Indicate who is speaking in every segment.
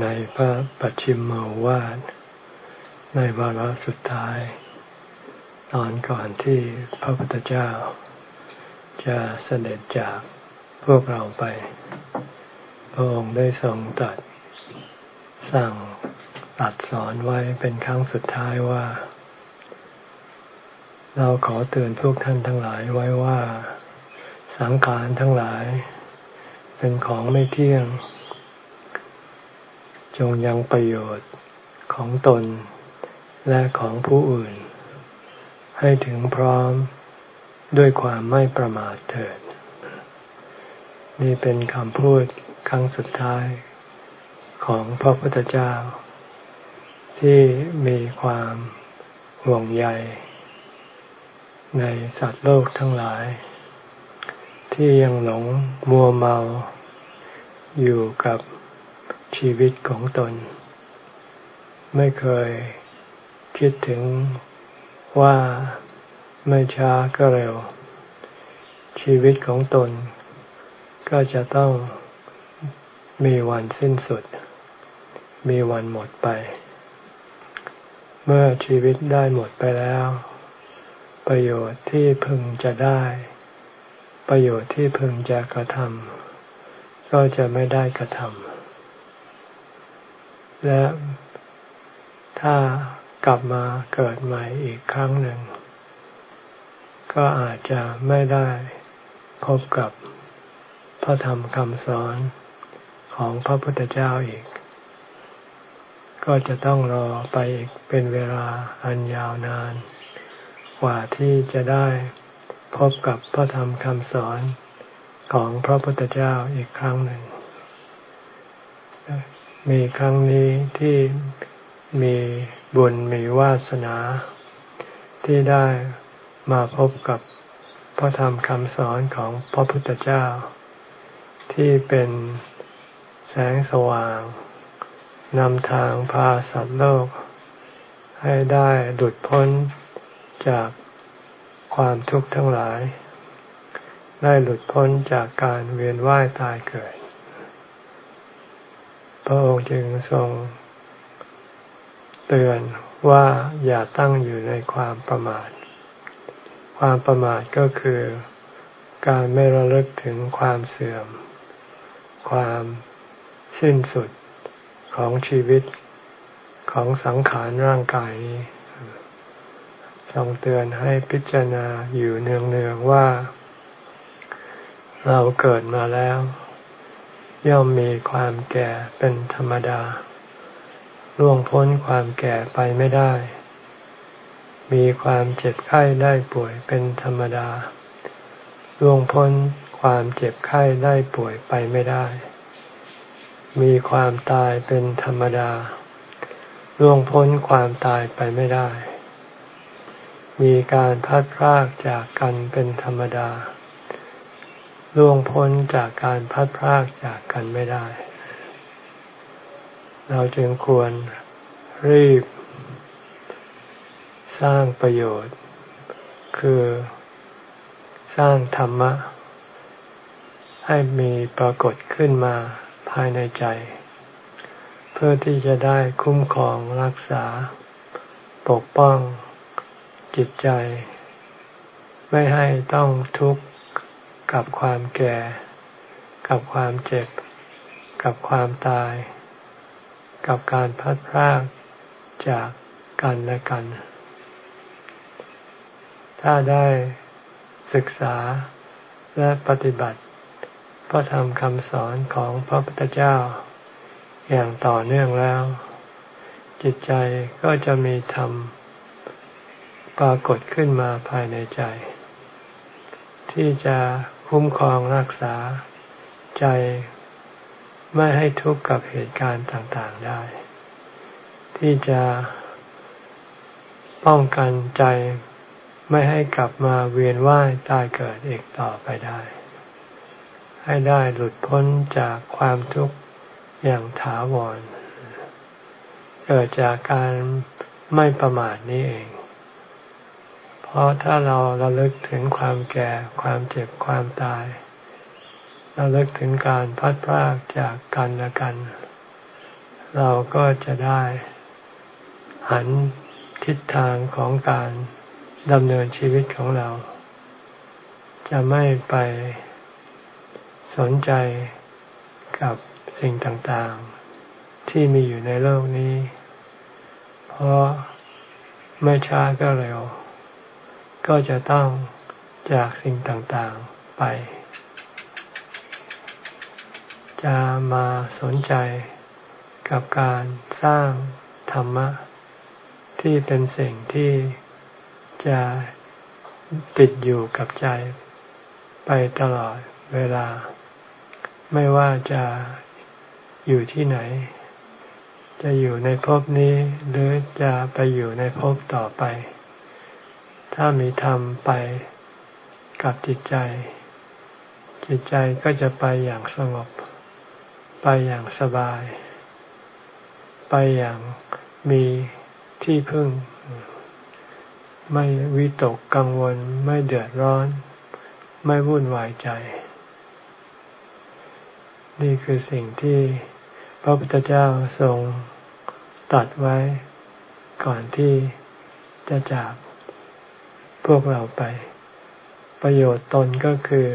Speaker 1: ในพระปัจฉิมมวาดในวาระสุดท้าย ตอนก่อนที่พระพุทธเจ้า จะเสด็จจากพวกเราไป พระองค์ได้ทรงตรัสสั่งตัดสอนไว้เป็นครั้งสุดท้ายว่า เราขอเตือนพวกท่านทั้งหลายไว้ว่า สังขารทั้งหลาย เป็นของไม่เที่ยง จงยังประโยชน์ของตนและของผู้อื่น ให้ถึงพร้อมด้วยความไม่ประมาทเถิด นี่เป็นคำพูดครั้งสุดท้ายของพระพุทธเจ้า ที่มีความห่วงใย ในสัตว์โลกทั้งหลาย ที่ยังหลงมัวเมาอยู่กับ ชีวิตของตน ไม่เคยคิดถึงว่าไม่ช้าก็เร็ว ชีวิตของตน ก็จะต้องมีวันสิ้นสุด มีวันหมดไป เมื่อชีวิตได้หมดไปแล้ว ประโยชน์ที่พึงจะได้ ประโยชน์ที่พึงจะกระทำก็จะไม่ได้กระทำ และถ้ากลับมาเกิดใหม่อีกครั้งหนึ่ง ก็อาจจะไม่ได้พบกับพระธรรมคำสอนของพระพุทธเจ้าอีก ก็จะต้องรอไปอีกเป็นเวลาอันยาวนาน กว่าที่จะได้พบกับพระธรรมคำสอนของพระพุทธเจ้าอีกครั้งหนึ่ง มีครั้งนี้ที่มีบุญมีวาสนา ที่ได้มาพบกับพระธรรมคำสอนของพระพุทธเจ้า ที่เป็นแสงสว่างนำทางพาสัตว์โลก ให้ได้หลุดพ้นจากความทุกข์ทั้งหลาย ได้หลุดพ้นจากการเวียนว่ายตายเกิด ระองค์จึงทรงเตือนว่าอย่าตั้งอยู่ในความประมาท ความประมาทก็คือการไม่ระลึกถึงความเสื่อม ความสิ้นสุดของชีวิตของสังขารร่างกายนี้ทรงเตือนให้พิจารณาอยู่เนืองๆว่า เราเกิดมาแล้ว ย่อมมีความแก่เป็นธรรมดา ล่วงพ้นความแก่ไปไม่ได้ มีความเจ็บไข้ได้ป่วยเป็นธรรมดา ล่วงพ้นความเจ็บไข้ได้ป่วยไปไม่ได้ มีความตายเป็นธรรมดา ล่วงพ้นความตายไปไม่ได้ มีการพัดพรากจากกันเป็นธรรมดา ล่วงพ้นจากการพัดพรากจากกันไม่ได้ เราจึงควรรีบ สร้างประโยชน์ คือสร้างธรรมะ ให้มีปรากฏขึ้นมาภายในใจ เพื่อที่จะได้คุ้มครองรักษา ปกป้องจิตใจ ไม่ให้ต้องทุกข์ กับความแก่ กับความเจ็บ กับความตาย กับการพัดพรากจากกันและกัน ถ้าได้ศึกษาและปฏิบัติพระธรรมคำสอนของพระพุทธเจ้า อย่างต่อเนื่องแล้ว จิตใจก็จะมีธรรมปรากฏขึ้นมาภายในใจ ที่จะ คุ้มครองรักษาใจไม่ให้ทุกข์กับเหตุการณ์ต่างๆได้ ที่จะป้องกันใจไม่ให้กลับมาเวียนว่ายตายเกิดอีกต่อไปได้ ให้ได้หลุดพ้นจากความทุกข์อย่างถาวร เกิดจากการไม่ประมาทนี้เอง เพราะถ้าเราระลึกถึงความแก่ ความเจ็บความตายระลึกถึงการพัดพรากจากกันและกัน เราก็จะได้ หันทิศทางของการดำเนินชีวิตของเรา จะไม่ไปสนใจกับสิ่งต่างๆ ที่มีอยู่ในโลกนี้ เพราะไม่ช้าก็เร็ว ก็จะต้องจากสิ่งต่างๆไป จะมาสนใจกับการสร้างธรรมะ ที่เป็นสิ่งที่จะติดอยู่กับใจ ไปตลอดเวลา ไม่ว่าจะอยู่ที่ไหน จะอยู่ในภพนี้หรือจะไปอยู่ในภพต่อไป ถ้ามีธรรมไปกับจิตใจ จิตใจก็จะไปอย่างสงบ ไปอย่างสบาย ไปอย่างมีที่พึ่ง ไม่วิตกกังวล ไม่เดือดร้อน ไม่วุ่นวายใจ นี่คือสิ่งที่พระพุทธเจ้าทรงตัดไว้ก่อนที่จะจาก วกเราไป ประโยชน์ตนก็คือ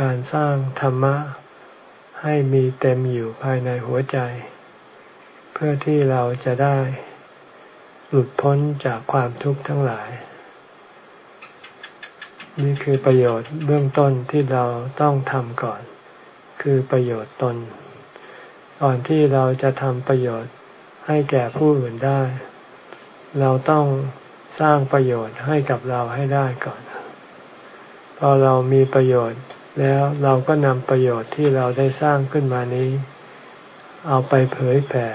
Speaker 1: การสร้างธรรมะให้มีเต็มอยู่ภายในหัวใจ เพื่อที่เราจะได้หลุดพ้นจากความทุกข์ทั้งหลาย นี่คือประโยชน์เบื้องต้นที่เราต้องทำก่อน คือประโยชน์ตน ก่อนที่เราจะทำประโยชน์ให้แก่ผู้อื่นได้ เราต้อง สร้างประโยชน์ให้กับเราให้ได้ก่อน พอเรามีประโยชน์แล้วเราก็นำประโยชน์ที่เราได้สร้างขึ้นมานี้ เอาไปเผยแผ่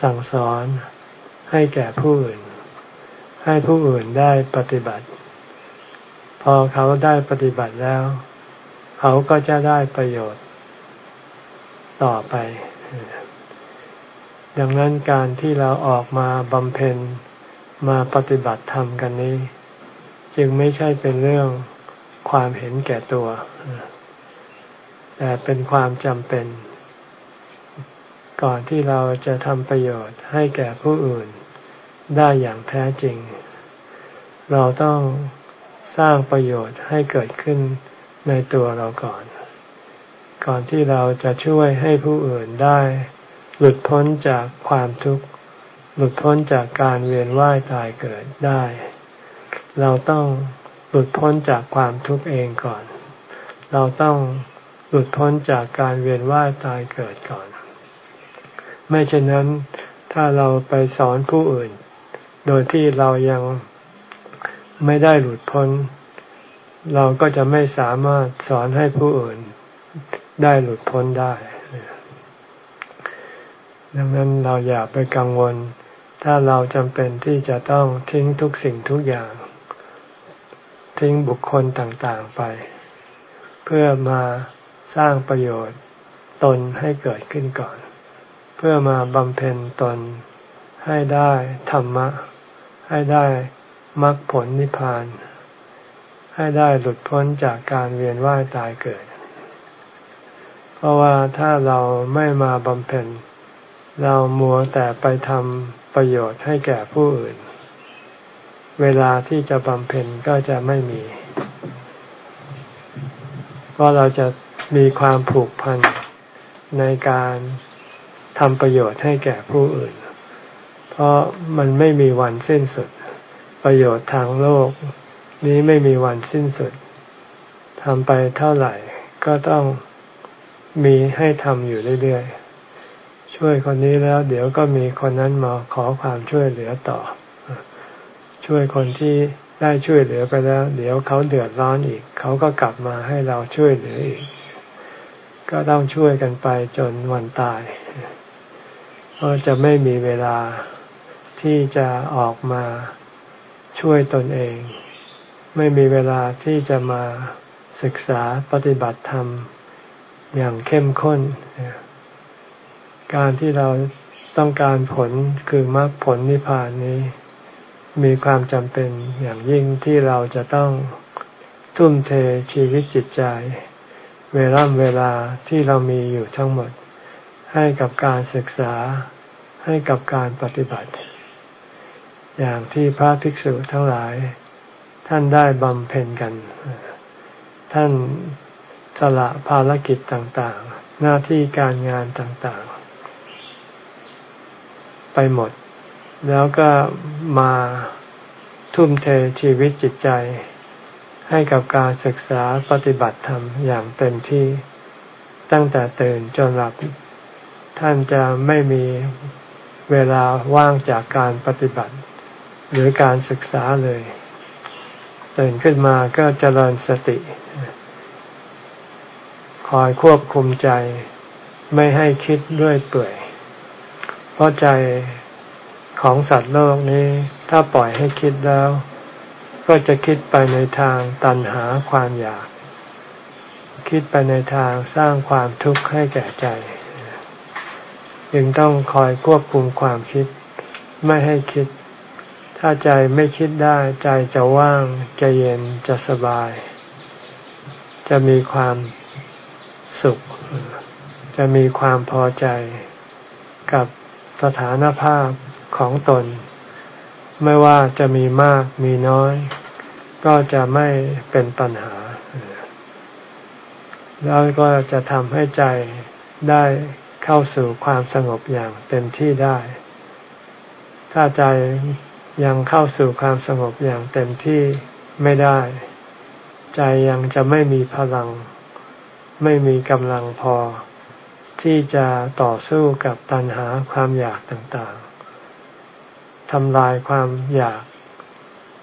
Speaker 1: สั่งสอนให้แก่ผู้อื่น ให้ผู้อื่นได้ปฏิบัติ พอเขาได้ปฏิบัติแล้ว เขาก็จะได้ประโยชน์ ต่อไป ดังนั้นการที่เราออกมาบำเพ็ญ มาปฏิบัติธรรมกันนี้ จึงไม่ใช่เป็นเรื่องความเห็นแก่ตัว แต่เป็นความจำเป็น ก่อนที่เราจะทำประโยชน์ให้แก่ผู้อื่นได้อย่างแท้จริง เราต้องสร้างประโยชน์ให้เกิดขึ้นในตัวเราก่อน ก่อนที่เราจะช่วยให้ผู้อื่นได้ หลุดพ้นจากความทุกข์ หลุดพ้นจากการเวียนว่ายตายเกิดได้ เราต้องหลุดพ้นจากความทุกข์เองก่อน เราต้องหลุดพ้นจากการเวียนว่ายตายเกิดก่อน ไม่เช่นนั้น ถ้าเราไปสอนผู้อื่น โดยที่เรายังไม่ได้หลุดพ้น เราก็จะไม่สามารถสอนให้ผู้อื่นได้หลุดพ้นได้ ดังนั้นเราอย่าไปกังวล ถ้าเราจำเป็นที่จะต้องทิ้งทุกสิ่งทุกอย่าง ทิ้งบุคคลต่างๆไป เพื่อมาสร้างประโยชน์ตนให้เกิดขึ้นก่อน เพื่อมาบำเพ็ญตนให้ได้ธรรมะ ให้ได้มรรคผลนิพพาน ให้ได้หลุดพ้นจากการเวียนว่ายตายเกิด เพราะว่าถ้าเราไม่มาบำเพ็ญ เรามัวแต่ไปทำ ประโยชน์ให้แก่ผู้อื่น เวลาที่จะบำเพ็ญก็จะไม่มี เพราะเราจะมีความผูกพันในการทำประโยชน์ให้แก่ผู้อื่น เพราะมันไม่มีวันสิ้นสุด ประโยชน์ทางโลก นี้ไม่มีวันสิ้นสุดทำไปเท่าไหร่ก็ต้องมีให้ทำอยู่เรื่อยๆ ช่วยคนนี้แล้ว เดี๋ยวก็มีคนนั้นมาขอความช่วยเหลือต่อ ช่วยคนที่ได้ช่วยเหลือไปแล้ว เดี๋ยวเขาเดือดร้อนอีก เขาก็กลับมาให้เราช่วยเหลืออีก ก็ต้องช่วยกันไปจนวันตายเพราะจะไม่มีเวลาที่จะออกมาช่วยตนเอง ไม่มีเวลาที่จะมาศึกษาปฏิบัติธรรมอย่างเข้มข้น การที่เราต้องการผลคือมรรคผลนิพพานนี้ มีความจำเป็นอย่างยิ่งที่เราจะต้องทุ่มเทชีวิตจิตใจ เวลาเวลาที่เรามีอยู่ทั้งหมด ให้กับการศึกษาให้กับการปฏิบัติ อย่างที่พระภิกษุทั้งหลาย ท่านได้บำเพ็ญกัน ท่านสละภารกิจต่างๆ หน้าที่การงานต่างๆ ไปหมด แล้วก็มาทุ่มเทชีวิตจิตใจ ให้กับการศึกษาปฏิบัติธรรมอย่างเต็มที่ตั้งแต่ตื่นจนหลับ ท่านจะไม่มีเวลาว่างจากการปฏิบัติ หรือการศึกษาเลยตื่นขึ้นมาก็เจริญสติ คอยควบคุมใจ ไม่ให้คิดด้วยเปื่อย เพราะใจของสัตว์โลกนี้ถ้าปล่อยให้คิดแล้ว ก็จะคิดไปในทางตันหาความอยาก คิดไปในทางสร้างความทุกข์ให้แก่ใจ จึงต้องคอยควบคุมความคิดไม่ให้คิด ถ้าใจไม่คิดได้ใจจะว่างจะเย็นจะสบาย จะมีความสุข จะมีความพอใจกับ สถานภาพของตน ไม่ว่าจะมีมากมีน้อย ก็จะไม่เป็นปัญหา แล้วก็จะทำให้ใจได้เข้าสู่ความสงบอย่างเต็มที่ได้ ถ้าใจยังเข้าสู่ความสงบอย่างเต็มที่ไม่ได้ ใจยังจะไม่มีพลัง ไม่มีกำลังพอ ที่จะต่อสู้กับตัณหาความอยากต่างๆทำลายความอยาก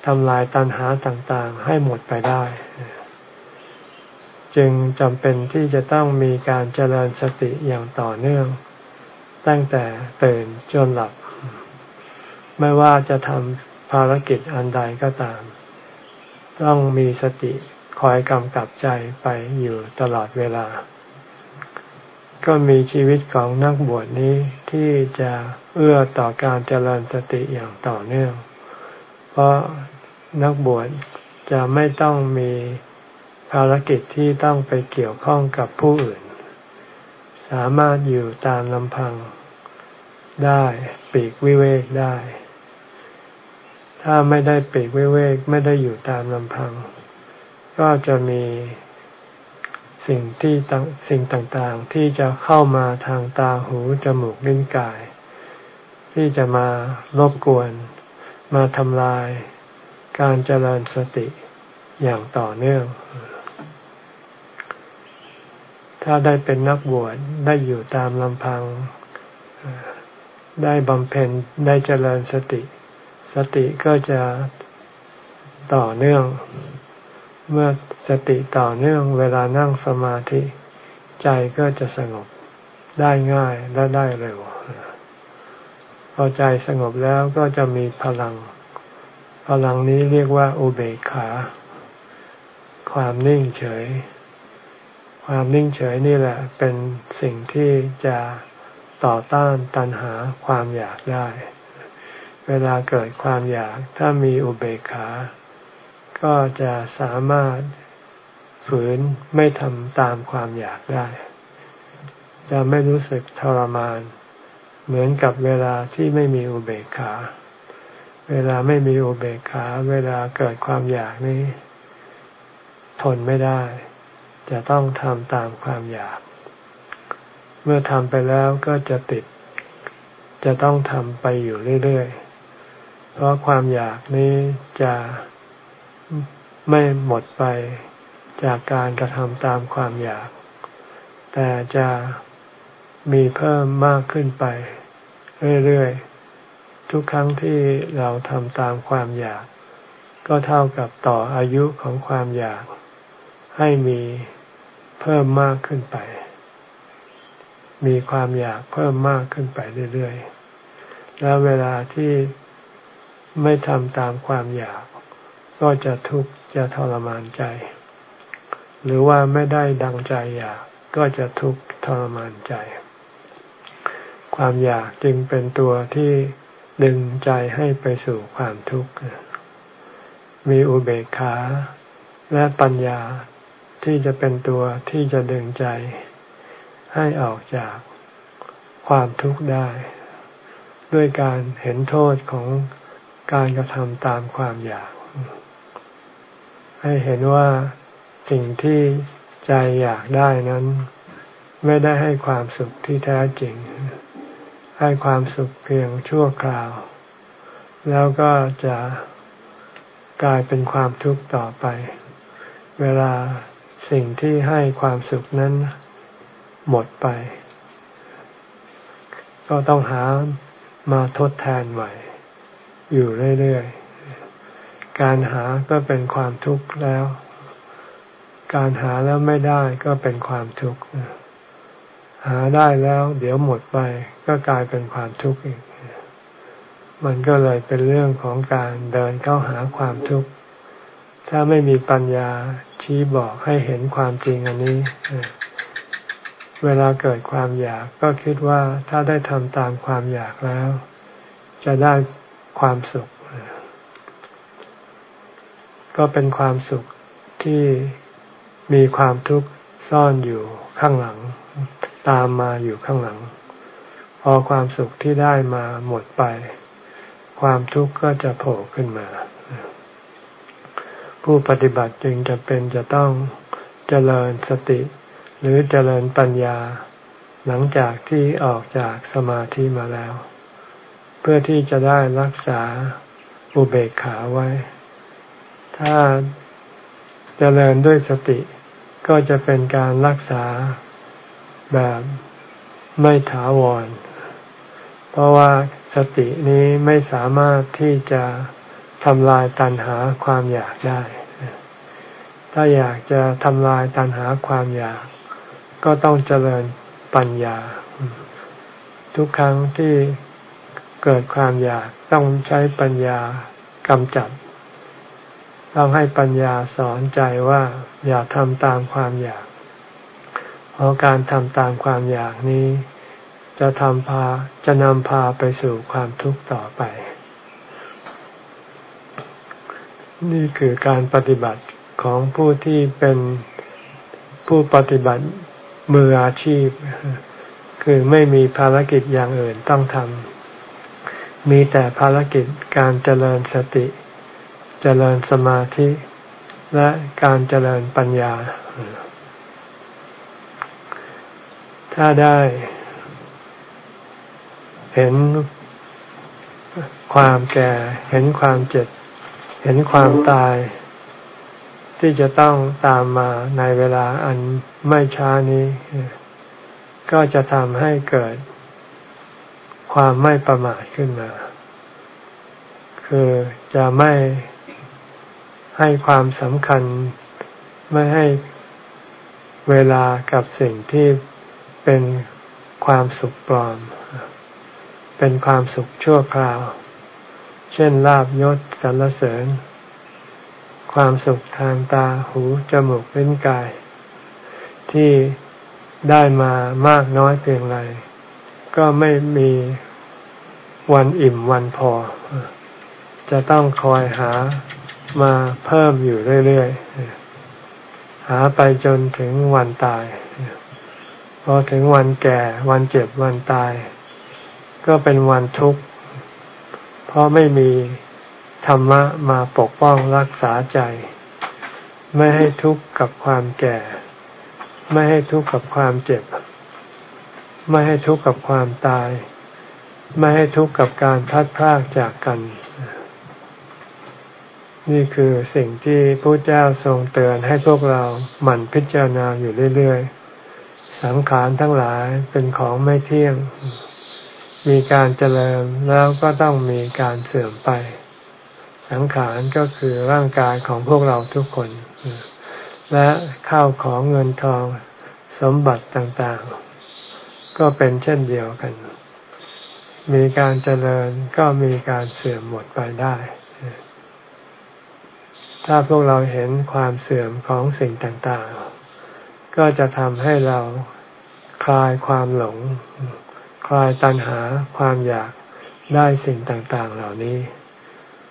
Speaker 1: ทำลายตัณหาต่างๆ ให้หมดไปได้ จึงจำเป็นที่จะต้องมีการเจริญสติอย่างต่อเนื่อง ตั้งแต่ตื่นจนหลับ ไม่ว่าจะทำภารกิจอันใดก็ตาม ต้องมีสติคอยกำกับใจไปอยู่ตลอดเวลา ก็มีชีวิตของนักบวชนี้ที่จะเอื้อต่อการเจริญสติอย่างต่อเนื่อง เพราะนักบวชจะไม่ต้องมีภารกิจที่ต้องไปเกี่ยวข้องกับผู้อื่น สามารถอยู่ตามลำพังได้ปีกวิเวกได้ ถ้าไม่ได้ปีกวิเวกไม่ได้อยู่ตามลำพัง ก็จะมี สิ่งที่สิ่งต่างๆ ที่จะเข้ามาทางตาหูจมูกลิ้นกาย ที่จะมารบกวน มาทำลาย การเจริญสติอย่างต่อเนื่อง ถ้าได้เป็นนักบวชได้อยู่ตามลำพัง ได้บำเพ็ญได้เจริญสติ สติก็จะต่อเนื่อง เมื่อสติต่อเนื่องเวลานั่งสมาธิ ใจก็จะสงบได้ง่ายและได้เร็ว พอใจสงบแล้วก็จะมีพลัง พลังนี้เรียกว่าอุเบกขา ความนิ่งเฉย ความนิ่งเฉยนี่แหละ เป็นสิ่งที่จะต่อต้านตัณหาความอยากได้ เวลาเกิดความอยากถ้ามีอุเบกขา ก็จะสามารถฝืนไม่ทำตามความอยากได้ จะไม่รู้สึกทรมาน เหมือนกับเวลาที่ไม่มีอุเบกขา เวลาไม่มีอุเบกขา เวลาเกิดความอยากนี้ ทนไม่ได้ จะต้องทำตามความอยาก เมื่อทำไปแล้วก็จะติด จะต้องทำไปอยู่เรื่อยๆ เพราะความอยากนี้จะ ไม่หมดไปจากการกระทำตามความอยาก แต่จะมีเพิ่มมากขึ้นไป เรื่อยๆ ทุกครั้งที่เราทำตามความอยาก ก็เท่ากับต่ออายุของความอยาก ให้มีเพิ่มมากขึ้นไป มีความอยากเพิ่มมากขึ้นไปเรื่อยๆ แล้วเวลาที่ไม่ทำตามความอยาก ก็จะทุกข์จะทรมานใจ หรือว่าไม่ได้ดังใจอยากก็จะทุกข์ทรมานใจ ความอยากจึงเป็นตัวที่ดึงใจให้ไปสู่ความทุกข์ มีอุเบกขาและปัญญาที่จะเป็นตัวที่จะดึงใจ ให้ออกจากความทุกข์ได้ ด้วยการเห็นโทษของการกระทำตามความอยาก ให้เห็นว่าสิ่งที่ใจอยากได้นั้น ไม่ได้ให้ความสุขที่แท้จริง ให้ความสุขเพียงชั่วคราว แล้วก็จะกลายเป็นความทุกข์ต่อไป เวลาสิ่งที่ให้ความสุขนั้นหมดไป ก็ต้องหามาทดแทนใหม่ อยู่เรื่อยๆ การหาก็เป็นความทุกข์แล้ว การหาแล้วไม่ได้ก็เป็นความทุกข์ หาได้แล้ว เดี๋ยวหมดไปก็กลายเป็นความทุกข์อีก มันก็เลยเป็นเรื่องของการเดินเข้าหาความทุกข์ ถ้าไม่มีปัญญาชี้บอกให้เห็นความจริงอันนี้ เวลาเกิดความอยากก็คิดว่าถ้าได้ทำตามความอยากแล้ว จะได้ความสุข ก็เป็นความสุขที่มีความทุกข์ซ่อนอยู่ข้างหลัง ตามมาอยู่ข้างหลัง พอความสุขที่ได้มาหมดไป ความทุกข์ก็จะโผล่ขึ้นมา ผู้ปฏิบัติจึงจะเป็นจะต้องเจริญสติ หรือเจริญปัญญา หลังจากที่ออกจากสมาธิมาแล้ว เพื่อที่จะได้รักษาอุเบกขาไว้ ถ้าเจริญด้วยสติ ก็จะเป็นการรักษาแบบไม่ถาวร เพราะว่าสตินี้ไม่สามารถที่จะทำลายตัณหาความอยากได้ ถ้าอยากจะทำลายตัณหาความอยาก ก็ต้องเจริญปัญญา ทุกครั้งที่เกิดความอยากต้องใช้ปัญญากำจัด ต้องให้ปัญญาสอนใจว่าอย่าทำตามความอยาก เพราะการทำตามความอยากนี้ จะทำพาจะนำพาไปสู่ความทุกข์ต่อไป นี่คือการปฏิบัติของผู้ที่เป็นผู้ปฏิบัติมืออาชีพ คือไม่มีภารกิจอย่างอื่นต้องทำมีแต่ภารกิจการเจริญสติ เจริญสมาธิและการเจริญปัญญา ถ้าได้ เห็นความแก่ เห็นความเจ็บ เห็นความตาย ที่จะต้องตามมาในเวลาอันไม่ช้านี้ ก็จะทำให้เกิด ความไม่ประมาทขึ้นมา คือจะไม่ ให้ความสำคัญไม่ให้เวลากับสิ่งที่เป็นความสุขปลอม เป็นความสุขชั่วคราว เช่นลาบยศสรรเสริญ ความสุขทางตาหูจมูกลิ้นกาย ที่ได้มามากน้อยเพียงไรก็ไม่มีวันอิ่มวันพอ จะต้องคอยหา มาเพิ่มอยู่เรื่อยๆ หาไปจนถึงวันตาย พอถึงวันแก่ วันเจ็บวันตาย ก็เป็นวันทุกข์ เพราะไม่มีธรรมะมาปกป้องรักษาใจ ไม่ให้ทุกข์กับความแก่ ไม่ให้ทุกข์กับความเจ็บ ไม่ให้ทุกข์กับความตาย ไม่ให้ทุกข์กับการพัดพรากจากกัน นี่คือสิ่งที่พระเจ้าทรงเตือนให้พวกเราหมั่นพิจารณาอยู่เรื่อยๆ สังขารทั้งหลายเป็นของไม่เที่ยง มีการเจริญแล้วก็ต้องมีการเสื่อมไป สังขารก็คือร่างกายของพวกเราทุกคน และข้าวของเงินทองสมบัติต่างๆ ก็เป็นเช่นเดียวกัน มีการเจริญก็มีการเสื่อมหมดไปได้ ถ้าพวกเราเห็นความเสื่อมของสิ่งต่างๆ ก็จะทำให้เราคลายความหลง คลายตัณหาความอยากได้สิ่งต่างๆ เหล่านี้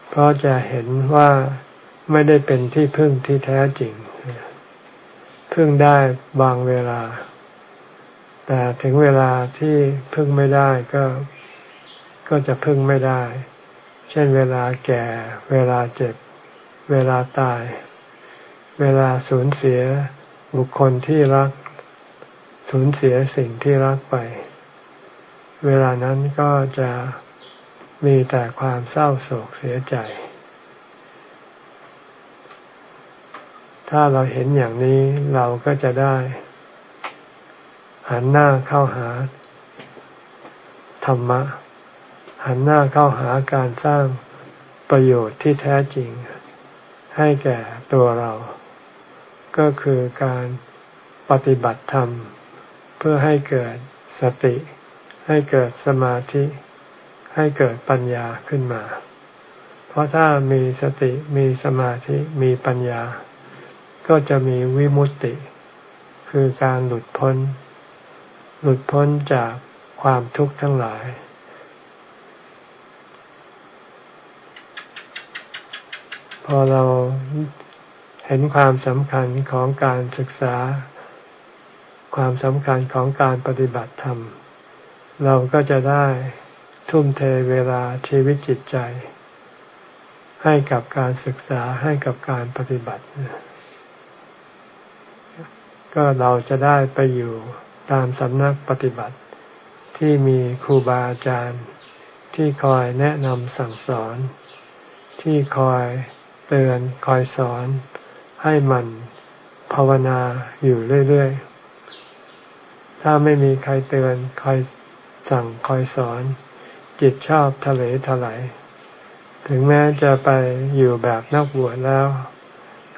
Speaker 1: เพราะจะเห็นว่าไม่ได้เป็นที่พึ่งที่แท้จริง พึ่งได้บางเวลา แต่ถึงเวลาที่พึ่งไม่ได้ก็ก็จะพึ่งไม่ได้ เช่นเวลาแก่ เวลาเจ็บ เวลาตาย เวลาสูญเสียบุคคลที่รัก สูญเสียสิ่งที่รักไป เวลานั้นก็จะมีแต่ความเศร้าโศกเสียใจ ถ้าเราเห็นอย่างนี้เราก็จะได้ หันหน้าเข้าหา ธรรมะ หันหน้าเข้าหาการสร้างประโยชน์ที่แท้จริง ให้แก่ตัวเรา ก็คือการปฏิบัติธรรม เพื่อให้เกิดสติ ให้เกิดสมาธิ ให้เกิดปัญญาขึ้นมา เพราะถ้ามีสติมีสมาธิมีปัญญา ก็จะมีวิมุตติ คือการหลุดพ้น หลุดพ้นจากความทุกข์ทั้งหลาย พอเราเห็นความสำคัญของการศึกษา ความสำคัญของการปฏิบัติธรรม เราก็จะได้ทุ่มเทเวลาชีวิตจิตใจ ให้กับการศึกษาให้กับการปฏิบัติ ก็เราจะได้ไปอยู่ตามสำนักปฏิบัติ ที่มีครูบาอาจารย์ ที่คอยแนะนำสั่งสอน ที่คอย เตือนคอยสอนให้มันภาวนาอยู่เรื่อยๆ ถ้าไม่มีใครเตือนคอยสั่งคอยสอน จิตชอบทะเลทลายถึงแม้จะไปอยู่แบบนักบวชแล้ว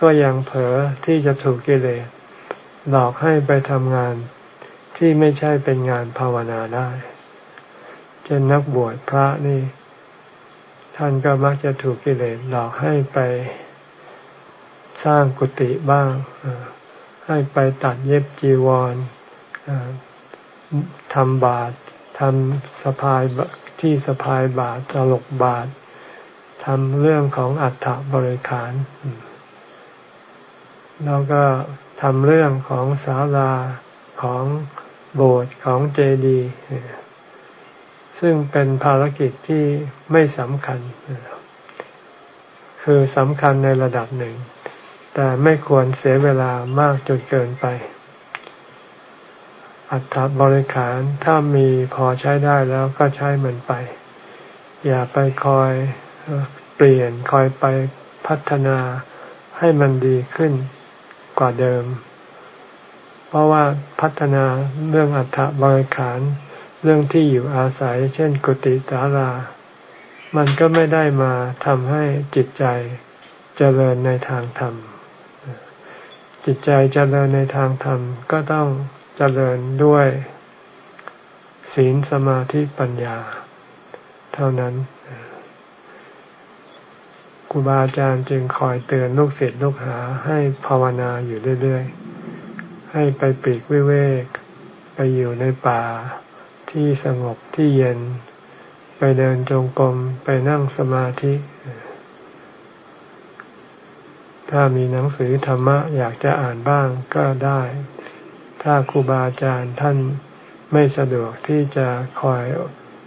Speaker 1: ก็ยังเผลอที่จะถูกกิเลสหลอกให้ไปทำงานที่ไม่ใช่เป็นงานภาวนาได้ เช่นนักบวชพระนี่ ท่านก็มักจะถูกกิเลสหลอกให้ไปสร้างกุฏิบ้าง ให้ไปตัดเย็บจีวรทำบาตรทำสะพายที่สะพายบาตรตลกบาตรทำเรื่องของอัฐบริขาร แล้วก็ทำเรื่องของศาลาของโบสถ์ของเจดีย์ ซึ่งเป็นภารกิจที่ไม่สำคัญ คือสำคัญในระดับหนึ่ง แต่ไม่ควรเสียเวลามากจนเกินไป อัฐบริขารถ้ามีพอใช้ได้แล้วก็ใช้มันไป อย่าไปคอยเปลี่ยนคอยไปพัฒนาให้มันดีขึ้นกว่าเดิม เพราะว่าพัฒนาเรื่องอัฐบริขาร เรื่องที่อยู่อาศัย เช่นกุฏิสารามันก็ไม่ได้มาทำให้จิตใจเจริญในทางธรรม จิตใจเจริญในทางธรรมก็ต้องเจริญด้วย ศีลสมาธิปัญญา เท่านั้นครูบาอาจารย์จึงคอยเตือนลูกศิษย์ลูกหาให้ภาวนาอยู่เรื่อยๆ ให้ไปปีกวิเวก ไปอยู่ในป่า ที่สงบที่เย็น ไปเดินจงกรมไปนั่งสมาธิ ถ้ามีหนังสือธรรมะอยากจะอ่านบ้างก็ได้ ถ้าครูบาอาจารย์ท่านไม่สะดวกที่จะคอย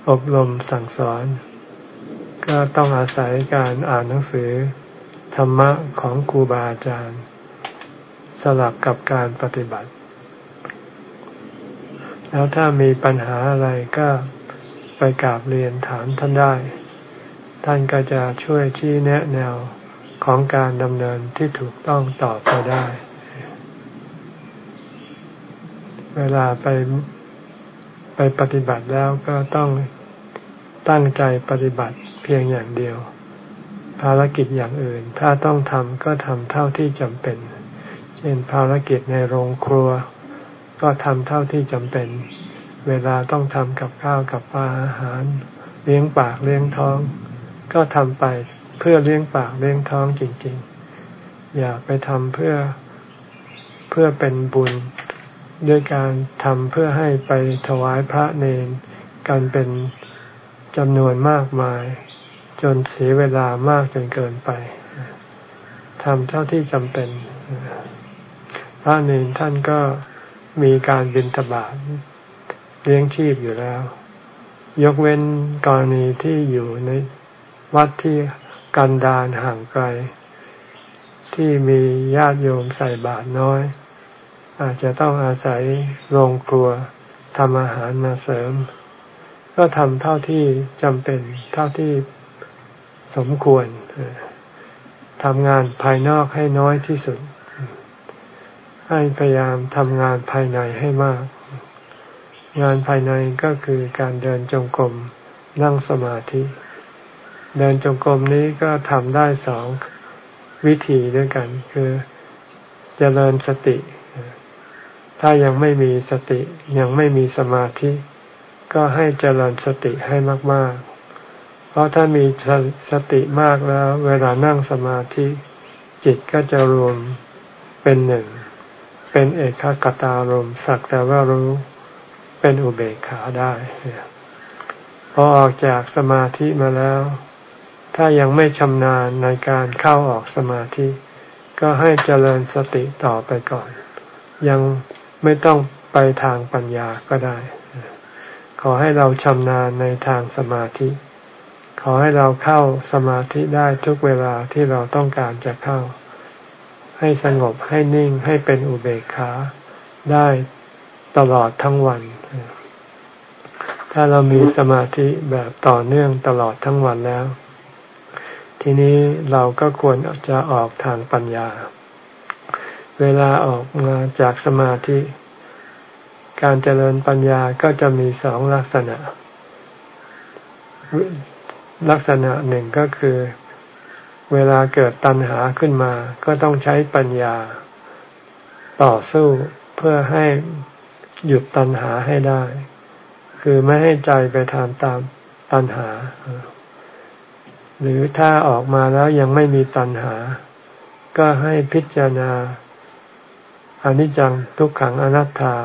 Speaker 1: อบรมสั่งสอน ก็ต้องอาศัยการอ่านหนังสือธรรมะของครูบาอาจารย์ สลับกับการปฏิบัติ แล้วถ้ามีปัญหาอะไรก็ไปกราบเรียนถามท่านได้ ท่านก็จะช่วยชี้แนะแนวของการดำเนินที่ถูกต้องต่อไปได้ เวลาไปไปปฏิบัติแล้วก็ต้องตั้งใจปฏิบัติเพียงอย่างเดียว ภารกิจอย่างอื่น ถ้าต้องทำก็ทำเท่าที่จำเป็น เช่นภารกิจในโรงครัว ก็ทำเท่าที่จำเป็น เวลาต้องทำกับข้าวกับปลาอาหาร เลี้ยงปากเลี้ยงท้อง ก็ทำไปเพื่อเลี้ยงปากเลี้ยงท้องจริง ๆ อย่าไปทำเพื่อเพื่อเป็นบุญด้วยการทำเพื่อให้ไปถวายพระเนนกันเป็นจำนวนมากมาย จนเสียเวลามากจนเกินไปทำเท่าที่จำเป็นพระเนนท่านก็ มีการบินทบาทเลี้ยงชีพอยู่แล้ว ยกเว้นกรณีที่อยู่ในวัดที่กันดารห่างไกล ที่มีญาติโยมใส่บาตรน้อย อาจจะต้องอาศัยโรงครัวทำอาหารมาเสริม ก็ทำเท่าที่จำเป็นเท่าที่สมควรทำงานภายนอกให้น้อยที่สุด ให้พยายามทำงานภายในให้มาก งานภายในก็คือการเดินจงกรมนั่งสมาธิ เดินจงกรมนี้ก็ทำได้สองวิธีด้วยกัน คือจเจริญสติ ถ้ายังไม่มีสติยังไม่มีสมาธิ ก็ให้เจริญสติให้มาก ๆ เพราะถ้ามีสติมากแล้ว เวลานั่งสมาธิ จิตก็จะรวมเป็นหนึ่ง เป็นเอกคตารมสักแต่ว่ารู้เป็นอุเบกขาได้พอออกจากสมาธิมาแล้ว ถ้ายังไม่ชำนาญในการเข้าออกสมาธิ ก็ให้เจริญสติต่อไปก่อน ยังไม่ต้องไปทางปัญญาก็ได้ ขอให้เราชำนาญในทางสมาธิ ขอให้เราเข้าสมาธิได้ทุกเวลาที่เราต้องการจะเข้า ให้สงบให้นิ่งให้เป็นอุเบกขาได้ตลอดทั้งวัน ถ้าเรามีสมาธิแบบต่อเนื่องตลอดทั้งวันแล้ว ทีนี้เราก็ควรจะออกทางปัญญา เวลาออกมาจากสมาธิ การเจริญปัญญาก็จะมีสองลักษณะ ลักษณะหนึ่งก็คือ เวลาเกิดตัณหาขึ้นมา ก็ต้องใช้ปัญญา ต่อสู้เพื่อให้หยุดตัณหาให้ได้ คือไม่ให้ใจไปทำตามตัณหา หรือถ้าออกมาแล้วยังไม่มีตัณหา ก็ให้พิจารณาอนิจจังทุกขังอนัตตา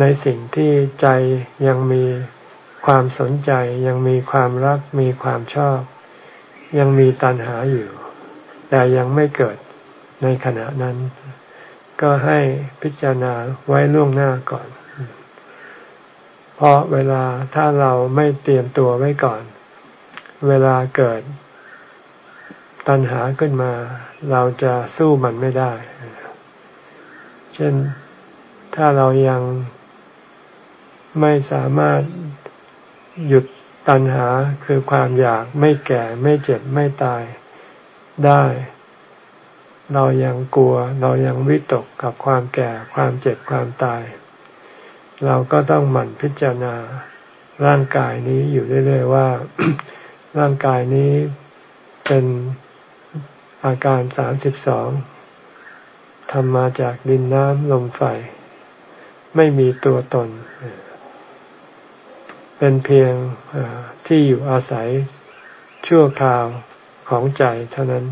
Speaker 1: ในสิ่งที่ใจยังมีความสนใจยังมีความรักมีความชอบ ยังมีตัณหาอยู่ แต่ยังไม่เกิดในขณะนั้น ก็ให้พิจารณาไว้ล่วงหน้าก่อน เพราะเวลาถ้าเราไม่เตรียมตัวไว้ก่อน เวลาเกิดตัณหาขึ้นมา เราจะสู้มันไม่ได้ เช่นถ้าเรายังไม่สามารถหยุด ตัณหาคือความอยากไม่แก่ไม่เจ็บไม่ตายได้ เรายังกลัว เรายังวิตกกับความแก่ความเจ็บความตาย เราก็ต้องหมั่นพิจารณาร่างกายนี้อยู่เรื่อยๆว่า ร่างกายนี้เป็นอาการสามสิบสองทำมาจากดินน้ำลมไฟ ไม่มีตัวตนเป็นเพียงที่อยู่อาศัยชั่วคราวของใจเท่านั้น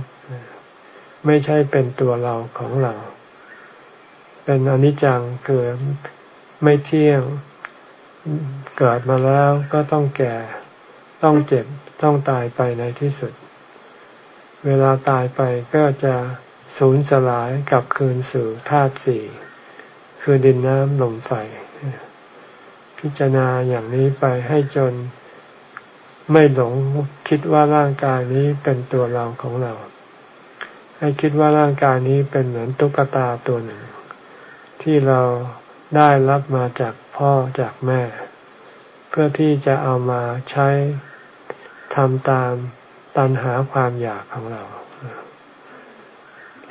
Speaker 1: ไม่ใช่เป็นตัวเราของเรา เป็นอนิจจังเกิดไม่เที่ยงเกิดมาแล้วก็ต้องแก่ ต้องเจ็บ ต้องตายไปในที่สุด เวลาตายไปก็จะสูญสลายกลับคืนสู่ธาตุสี่ คือดินน้ำลมไฟ พิจารณาอย่างนี้ไปให้จนไม่หลงคิดว่าร่างกายนี้เป็นตัวเราของเรา ให้คิดว่าร่างกายนี้เป็นเหมือนตุ๊กตาตัวหนึ่ง ที่เราได้รับมาจากพ่อจากแม่ เพื่อที่จะเอามาใช้ทำตามตันหาความอยากของเรา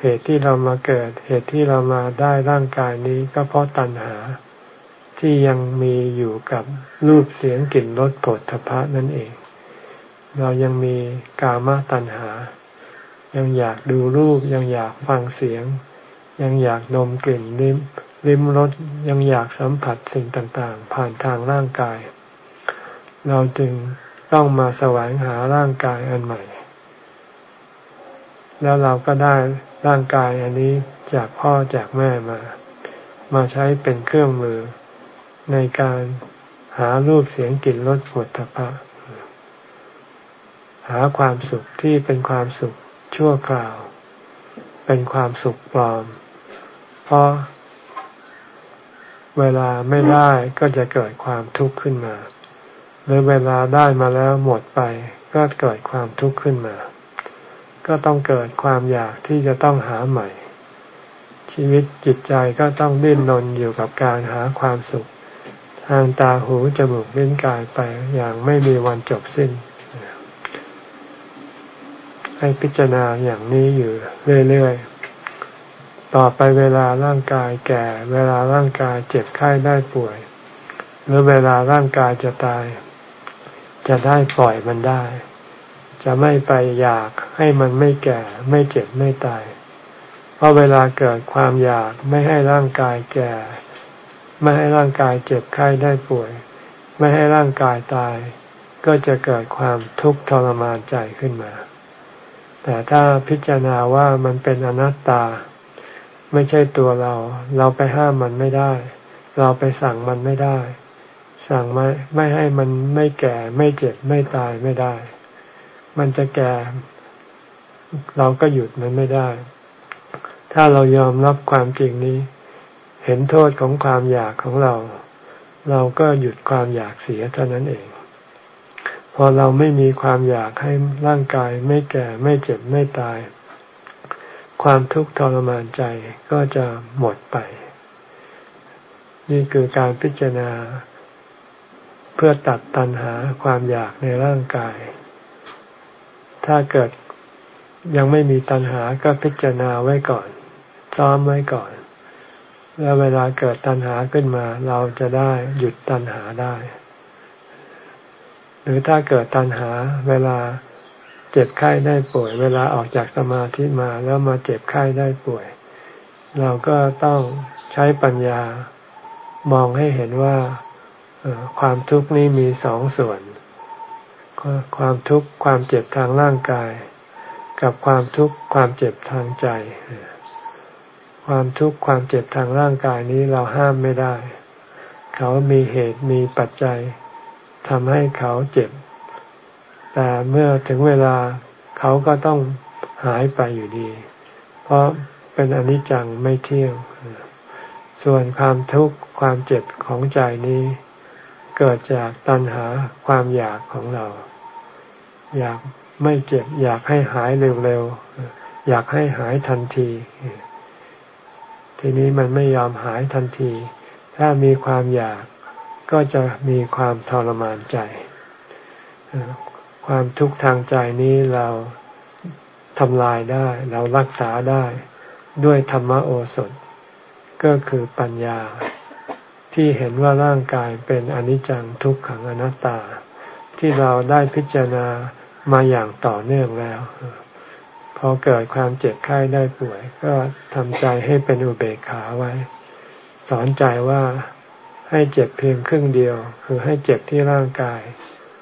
Speaker 1: เหตุที่เรามาเกิด เหตุที่เรามาได้ร่างกายนี้ก็เพราะตัณหา ที่ยังมีอยู่กับรูปเสียงกลิ่นรสผลทพะนั่นเอง เรายังมีกามตัณหา ยังอยากดูรูป ยังอยากฟังเสียง ยังอยากดมกลิ่นลิ้มลิ้มรสยังอยากสัมผัสสิ่งต่างๆ ผ่านทางร่างกาย เราจึงต้องมาแสวงหาร่างกายอันใหม่ แล้วเราก็ได้ร่างกายอันนี้จากพ่อจากแม่มา มาใช้เป็นเครื่องมือ ในการหารูปเสียงกลิ่นรสผลทพะ หาความสุขที่เป็นความสุขชั่วคราว เป็นความสุขปลอม เพราะ เวลาไม่ได้ก็จะเกิดความทุกข์ขึ้นมา หรือเวลาได้มาแล้วหมดไป ก็เกิดความทุกข์ขึ้นมา ก็ต้องเกิดความอยากที่จะต้องหาใหม่ ชีวิตจิตใจก็ต้องดิ้นรนอยู่กับการหาความสุข ทางตาหูจมูกลิ้นกายไปอย่างไม่มีวันจบสิ้น ให้พิจารณาอย่างนี้อยู่เรื่อยๆ ต่อไปเวลาร่างกายแก่ เวลาร่างกายเจ็บไข้ได้ป่วย หรือเวลาร่างกายจะตาย จะได้ปล่อยมันได้ จะไม่ไปอยากให้มันไม่แก่ ไม่เจ็บไม่ตาย เพราะเวลาเกิดความอยากไม่ให้ร่างกายแก่ ไม่ให้ร่างกายเจ็บไข้ได้ป่วย ไม่ให้ร่างกายตาย ก็จะเกิดความทุกข์ทรมานใจขึ้นมา แต่ถ้าพิจารณาว่ามันเป็นอนัตตา ไม่ใช่ตัวเรา เราไปห้ามมันไม่ได้ เราไปสั่งมันไม่ได้ สั่งไม่ไม่ให้มันไม่แก่ ไม่เจ็บไม่ตายไม่ได้ มันจะแก่ เราก็หยุดมันไม่ได้ ถ้าเรายอมรับความจริงนี้ เห็นโทษของความอยากของเรา เราก็หยุดความอยากเสียเท่านั้นเอง พอเราไม่มีความอยากให้ร่างกายไม่แก่ไม่เจ็บไม่ตาย ความทุกข์ทรมานใจก็จะหมดไป นี่คือการพิจารณา เพื่อตัดตัณหาความอยากในร่างกาย ถ้าเกิดยังไม่มีตัณหาก็พิจารณาไว้ก่อนซ้อมไว้ก่อน แล้วเวลาเกิดตัณหาขึ้นมา เราจะได้หยุดตัณหาได้ หรือถ้าเกิดตัณหาเวลาเจ็บไข้ได้ป่วย เวลาออกจากสมาธิมาแล้วมาเจ็บไข้ได้ป่วย เราก็ต้องใช้ปัญญามองให้เห็นว่าความทุกข์นี้มีสองส่วน ความทุกข์ความเจ็บทางร่างกาย กับความทุกข์ความเจ็บทางใจ ความทุกข์ความเจ็บทางร่างกายนี้เราห้ามไม่ได้ เขามีเหตุมีปัจจัยทำให้เขาเจ็บ แต่เมื่อถึงเวลาเขาก็ต้องหายไปอยู่ดี เพราะเป็นอนิจจังไม่เที่ยง ส่วนความทุกข์ความเจ็บของใจนี้ เกิดจากตัณหาความอยากของเรา อยากไม่เจ็บ อยากให้หายเร็วๆ อยากให้หายทันที ทีนี้มันไม่ยอมหายทันที ถ้ามีความอยากก็จะมีความทรมานใจ ความทุกข์ทางใจนี้เราทำลายได้ เรารักษาได้ด้วยธรรมโอสถ ก็คือปัญญา ที่เห็นว่าร่างกายเป็นอนิจจังทุกขังอนัตตา ที่เราได้พิจารณามาอย่างต่อเนื่องแล้ว พอเกิดความเจ็บไข้ได้ป่วย ก็ทำใจให้เป็นอุเบกขาไว้ สอนใจว่าให้เจ็บเพียงครึ่งเดียว คือให้เจ็บที่ร่างกาย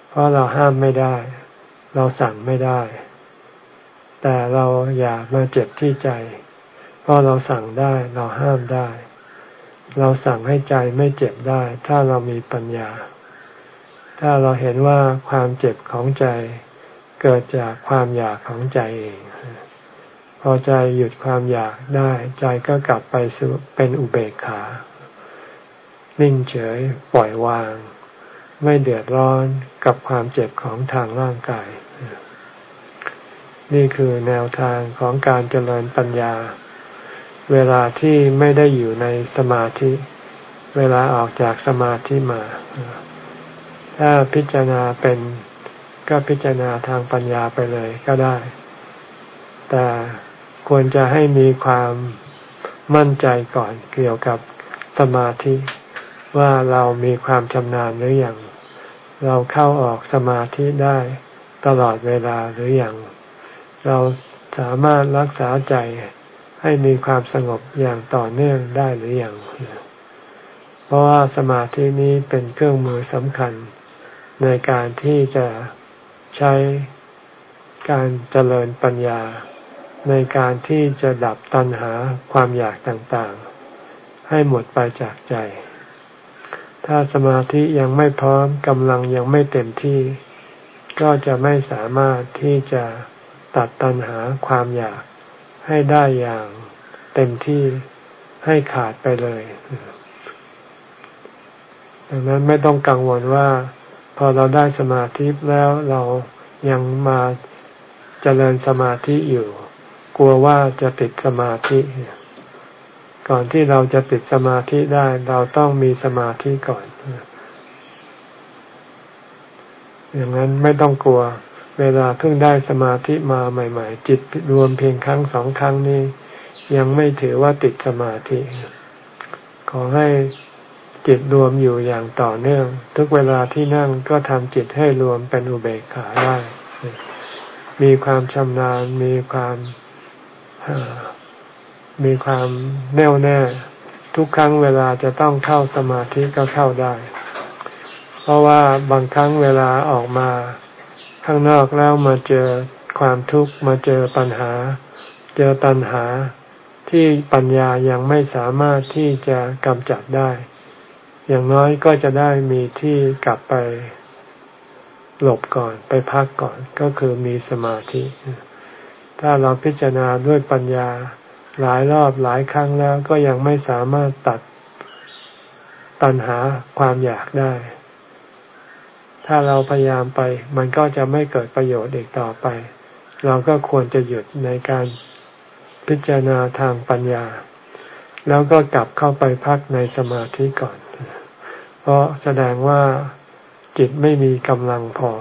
Speaker 1: เพราะเราห้ามไม่ได้ เราสั่งไม่ได้ แต่เราอยากมาเจ็บที่ใจ เพราะเราสั่งได้เราห้ามได้ เราสั่งให้ใจไม่เจ็บได้ ถ้าเรามีปัญญา ถ้าเราเห็นว่าความเจ็บของใจ เกิดจากความอยากของใจเอง อใจหยุดความอยากได้ ใจก็กลับไปสู่เป็นอุเบกขา นิ่งเฉยปล่อยวาง ไม่เดือดร้อนกับความเจ็บของทางร่างกาย นี่คือแนวทางของการเจริญปัญญา เวลาที่ไม่ได้อยู่ในสมาธิ เวลาออกจากสมาธิมา ถ้าพิจารณาเป็นก็พิจารณาทางปัญญาไปเลยก็ได้ แต่ ควรจะให้มีความมั่นใจก่อนเกี่ยวกับสมาธิ ว่าเรามีความชำนาญหรืออยังเราเข้าออกสมาธิได้ตลอดเวลาหรืออยังเราสามารถรักษาใจให้มีความสงบอย่างต่อเนื่องได้หรืออยังเพราะว่าสมาธินี้เป็นเครื่องมือสำคัญ ในการที่จะใช้การเจริญปัญญา ในการที่จะดับตัณหาความอยากต่างๆ ให้หมดไปจากใจ ถ้าสมาธิยังไม่พร้อมกำลังยังไม่เต็มที่ ก็จะไม่สามารถที่จะตัดตัณหาความอยากให้ได้อย่างเต็มที่ให้ขาดไปเลย ดังนั้นไม่ต้องกังวลว่า พอเราได้สมาธิแล้วเรายังมาเจริญสมาธิอยู่ กลัวว่าจะติดสมาธิ ก่อนที่เราจะติดสมาธิได้ เราต้องมีสมาธิก่อน อย่างนั้นไม่ต้องกลัว เวลาเพิ่งได้สมาธิมาใหม่ ๆ จิตรวมเพียงครั้งสองครั้งนี้ ยังไม่ถือว่าติดสมาธิ ขอให้จิตรวมอยู่อย่างต่อเนื่อง ทุกเวลาที่นั่งก็ทำจิตให้รวมเป็นอุเบกขาได้ มีความชำนาญมีความ มีความแน่วแน่ ทุกครั้งเวลาจะต้องเข้าสมาธิก็เข้าได้ เพราะว่าบางครั้งเวลาออกมา ข้างนอกแล้วมาเจอความทุกข์มาเจอปัญหา เจอตัณหาที่ปัญญายังไม่สามารถที่จะกำจัดได้ อย่างน้อยก็จะได้มีที่กลับไปหลบก่อนไปพักก่อนก็คือมีสมาธิ ถ้าเราพิจารณาด้วยปัญญาหลายรอบหลายครั้งแล้วก็ยังไม่สามารถตัดตัณหาความอยากได้ ถ้าเราพยายามไป มันก็จะไม่เกิดประโยชน์อีกต่อไป เราก็ควรจะหยุดในการพิจารณาทางปัญญา แล้วก็กลับเข้าไปพักในสมาธิก่อน เพราะแสดงว่าจิตไม่มีกำลังพอ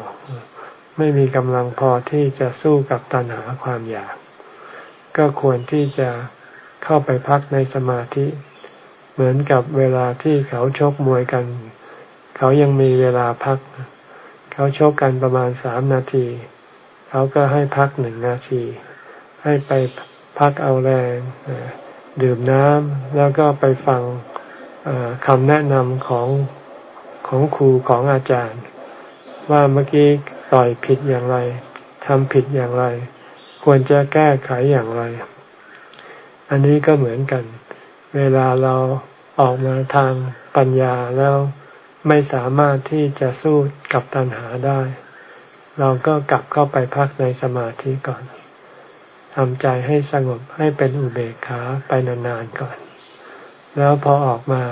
Speaker 1: ไม่มีกำลังพอที่จะสู้กับตัณหาความอยาก ก็ควรที่จะเข้าไปพักในสมาธิ เหมือนกับเวลาที่เขาชกมวยกัน เขายังมีเวลาพัก เขาชกกันประมาณสามนาที เขาก็ให้พักหนึ่งนาที ให้ไปพักเอาแรง ดื่มน้ำแล้วก็ไปฟังคำแนะนำของของครูของอาจารย์ ว่าเมื่อกี้ ต่อยผิดอย่างไรทำผิดอย่างไร ควรจะแก้ไขอย่างไร อันนี้ก็เหมือนกัน เวลาเราออกมาทางปัญญาแล้วไม่สามารถที่จะสู้กับตัณหาได้ เราก็กลับเข้าไปพักในสมาธิก่อนทำใจให้สงบให้เป็นอุเบกขาไปนานๆก่อน แล้วพอออกมา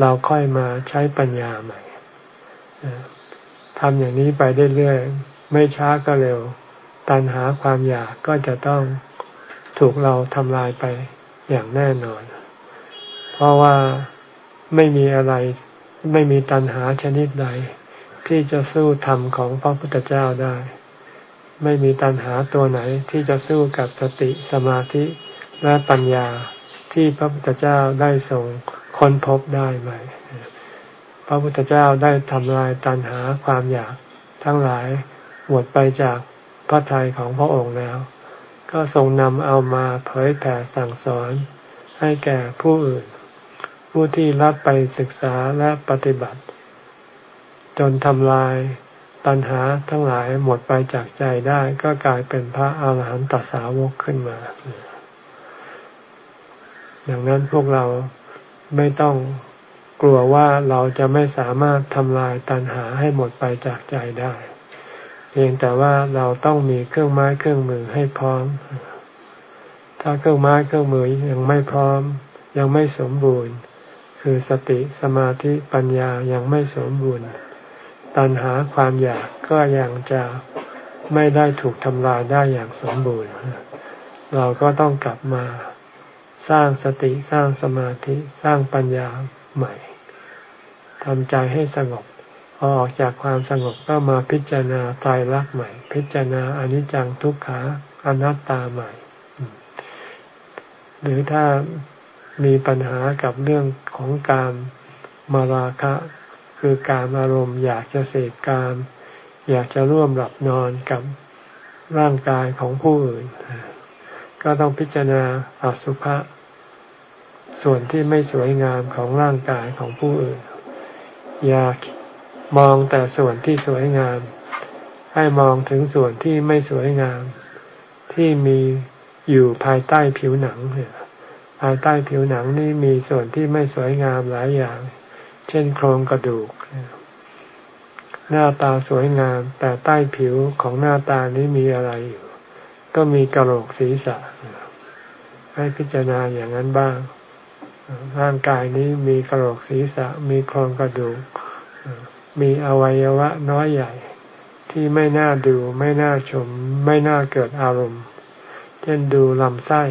Speaker 1: เราค่อยมาใช้ปัญญาใหม่ ทำอย่างนี้ไปเรื่อยๆไม่ช้าก็เร็ว ตัณหาความอยากก็จะต้องถูกเราทำลายไปอย่างแน่นอน เพราะว่าไม่มีอะไรไม่มีตัณหาชนิดใด ที่จะสู้ธรรมของพระพุทธเจ้าได้ ไม่มีตัณหาตัวไหนที่จะสู้กับสติสมาธิและปัญญาที่พระพุทธเจ้าได้ทรงค้นพบได้ไหม ระพุทธเจ้าได้ทำลายตัณหาความอยากทั้งหลายหมดไปจากพระทัยของพระองค์แล้ว ก็ทรงนำเอามาเผยแผ่สั่งสอน ให้แก่ผู้อื่น ผู้ที่รับไปศึกษาและปฏิบัติ จนทำลายตัณหาทั้งหลายหมดไปจากใจได้ก็กลายเป็นพระอาหารหันตสาวกขึ้นมาดังนั้นพวกเราไม่ต้อง กลัวว่าเราจะไม่สามารถทำลายตัณหาให้หมดไปจากใจได้ เพียงแต่ว่าเราต้องมีเครื่องไม้เครื่องมือให้พร้อม ถ้าเครื่องไม้เครื่องมือยังไม่พร้อม ยังไม่สมบูรณ์ คือสติสมาธิปัญญายังไม่สมบูรณ์ ตัณหาความอยากก็ยังจะไม่ได้ถูกทำลายได้อย่างสมบูรณ์ เราก็ต้องกลับมาสร้างสติสร้างสมาธิสร้างปัญญาใหม่ ทำใจให้สงบพอออกจากความสงบก็มาพิจารณาตายรักใหม่ พิจารณาอนิจจังทุกขาอนัตตาใหม่ หรือถ้ามีปัญหากับเรื่องของการมาราคะ คือการอารมณ์ อยากจะเสพการ อยากจะร่วมหลับนอนกับร่างกายของผู้อื่น ก็ต้องพิจารณาอสุภะส่วนที่ไม่สวยงามของร่างกายของผู้อื่น อยากมองแต่ส่วนที่สวยงาม ให้มองถึงส่วนที่ไม่สวยงาม ที่มีอยู่ภายใต้ผิวหนังเนี่ยภายใต้ผิวหนังนี่มีส่วนที่ไม่สวยงามหลายอย่าง เช่นโครงกระดูก หน้าตาสวยงาม แต่ใต้ผิวของหน้าตานี้มีอะไรอยู่ ก็มีกระโหลกศีรษะ ให้พิจารณาอย่างนั้นบ้าง ร่างกายนี้มีกระโหลกศีรษะ มีโครงกระดูก มีอวัยวะน้อยใหญ่ที่ไม่น่าดูไม่น่าชม ไม่น่าเกิดอารมณ์ เช่นดูลำไส้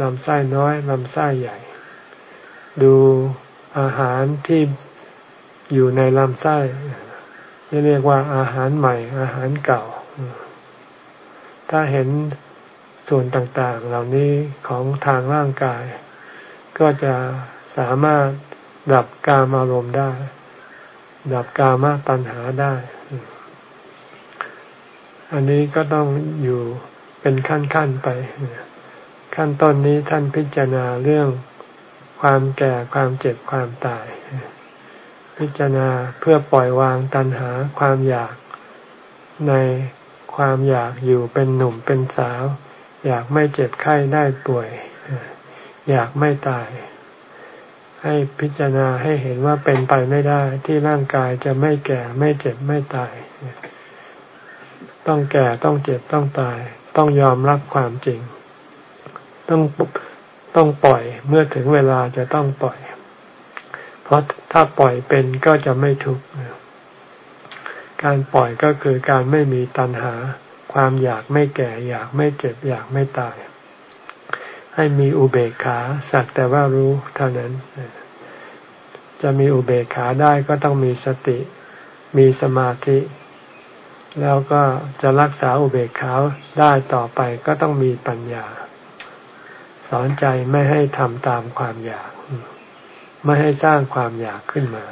Speaker 1: ลำไส้น้อยลำไส้ใหญ่ ดูอาหารที่อยู่ในลำไส้นี่เรียกว่าอาหารใหม่ อาหารเก่า ถ้าเห็นส่วนต่างๆ เหล่านี้ของทางร่างกาย ก็จะสามารถดับกามอารมณ์ได้ ดับกามตัณหาได้ อันนี้ก็ต้องอยู่เป็นขั้นๆไป ขั้นต้นนี้ท่านพิจารณาเรื่องความแก่ความเจ็บความตาย พิจารณาเพื่อปล่อยวางตัณหาความอยากในความอยากอยู่เป็นหนุ่มเป็นสาว อยากไม่เจ็บไข้ได้ป่วย อยากไม่ตาย ให้พิจารณาให้เห็นว่าเป็นไปไม่ได้ ที่ร่างกายจะไม่แก่ไม่เจ็บไม่ตาย ต้องแก่ต้องเจ็บต้องตาย ต้องยอมรับความจริง ต้องต้องปล่อยเมื่อถึงเวลาจะต้องปล่อย เพราะถ้าปล่อยเป็นก็จะไม่ทุกข์การปล่อยก็คือการไม่มีตัณหา ความอยากไม่แก่ อยากไม่เจ็บ อยากไม่ตาย ให้มีอุเบกขาสักแต่ว่ารู้เท่านั้น จะมีอุเบกขาได้ก็ต้องมีสติ มีสมาธิ แล้วก็จะรักษาอุเบกขาได้ต่อไปก็ต้องมีปัญญา สอนใจไม่ให้ทำตามความอยาก ไม่ให้สร้างความอยากขึ้นมา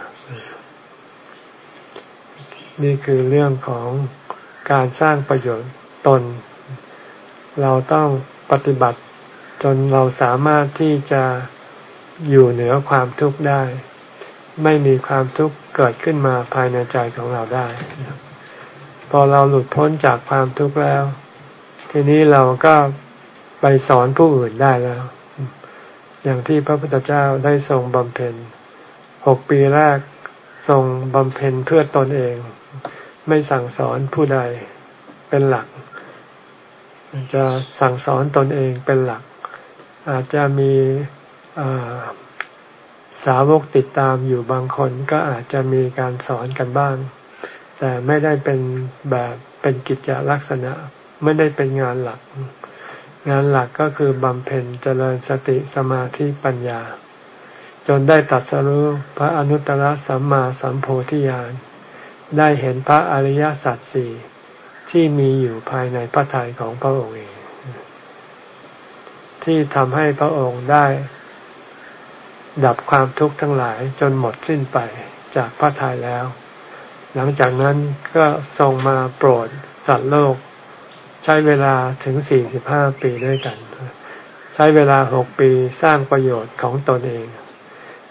Speaker 1: นี่คือเรื่องของการสร้างประโยชน์ตน เราต้องปฏิบัติ จนเราสามารถที่จะอยู่เหนือความทุกข์ได้ ไม่มีความทุกข์เกิดขึ้นมาภายในใจของเราได้ พอเราหลุดพ้นจากความทุกข์แล้ว ทีนี้เราก็ไปสอนผู้อื่นได้แล้ว อย่างที่พระพุทธเจ้าได้ทรงบำเพ็ญหกปีแรกทรงบำเพ็ญเพื่อตนเอง ไม่สั่งสอนผู้ใดเป็นหลัก จะสั่งสอนตนเองเป็นหลัก อาจจะมีสาวกติดตามอยู่บางคนก็อาจจะมีการสอนกันบ้าง แต่ไม่ได้เป็นแบบเป็นกิจลักษณะไม่ได้เป็นงานหลัก งานหลักก็คือบำเพ็ญเจริญสติสมาธิปัญญา จนได้ตัดสรู้พระอนุตตรสัมมาสัมโพธิญาณได้เห็นพระอริยสัจสี่ที่มีอยู่ภายในพระทัยของพระองค์เอง ที่ทำให้พระองค์ได้ ดับความทุกข์ทั้งหลายจนหมดสิ้นไปจากพระทัยแล้ว หลังจากนั้นก็ทรงมาโปรดสัตว์โลก ใช้เวลาถึงสี่สิบห้าปีด้วยกัน ใช้เวลาหกปีสร้างประโยชน์ของตนเอง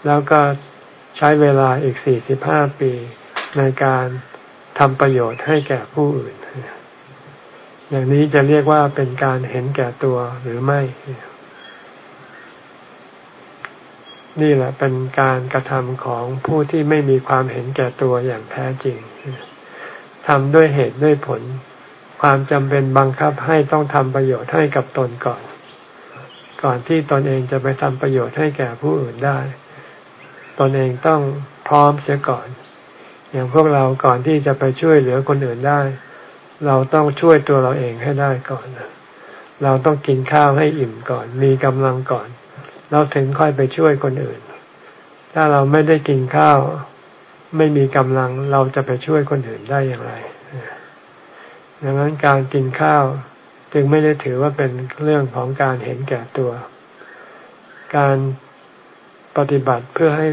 Speaker 1: แล้วก็ใช้เวลาอีกสี่สิบห้าปีในการทำประโยชน์ให้แก่ผู้อื่น อย่างนี้จะเรียกว่าเป็นการเห็นแก่ตัวหรือไม่ นี่แหละเป็นการกระทำของผู้ที่ไม่มีความเห็นแก่ตัวอย่างแท้จริงทำด้วยเหตุด้วยผล ความจำเป็นบังคับให้ต้องทำประโยชน์ให้กับตนก่อน ก่อนที่ตนเองจะไปทำประโยชน์ให้แก่ผู้อื่นได้ ตนเองต้องพร้อมเสียก่อน อย่างพวกเราก่อนที่จะไปช่วยเหลือคนอื่นได้ เราต้องช่วยตัวเราเองให้ได้ก่อนเราต้องกินข้าวให้อิ่มก่อน มีกำลังก่อน เราถึงค่อยไปช่วยคนอื่น ถ้าเราไม่ได้กินข้าว ไม่มีกำลังเราจะไปช่วยคนอื่นได้อย่างไรดังนั้นการกินข้าวจึงไม่ได้ถือว่าเป็นเรื่องของการเห็นแก่ตัว การปฏิบัติเพื่อให้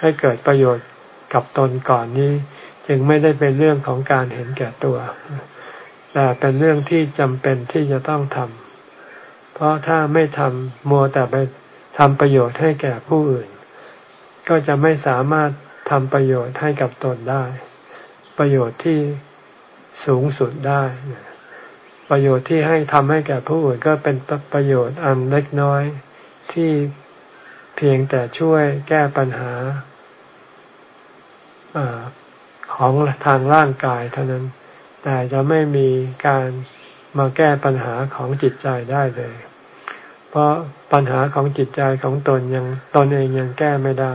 Speaker 1: ให้เกิดประโยชน์กับตนก่อนนี้ จึงไม่ได้เป็นเรื่องของการเห็นแก่ตัว แต่เป็นเรื่องที่จำเป็นที่จะต้องทำเพราะถ้าไม่ทำมัวแต่ไปทำประโยชน์ให้แก่ผู้อื่น ก็จะไม่สามารถทำประโยชน์ให้กับตนได้ ประโยชน์ที่สูงสุดได้ ประโยชน์ที่ให้ทำให้แก่ผู้อื่นก็เป็นประโยชน์อันเล็กน้อยที่เพียงแต่ช่วยแก้ปัญหาอของทางร่างกายเท่านั้น แต่จะไม่มีการมาแก้ปัญหาของจิตใจได้เลย เพราะปัญหาของจิตใจของตนยังตนเองยังแก้ไม่ได้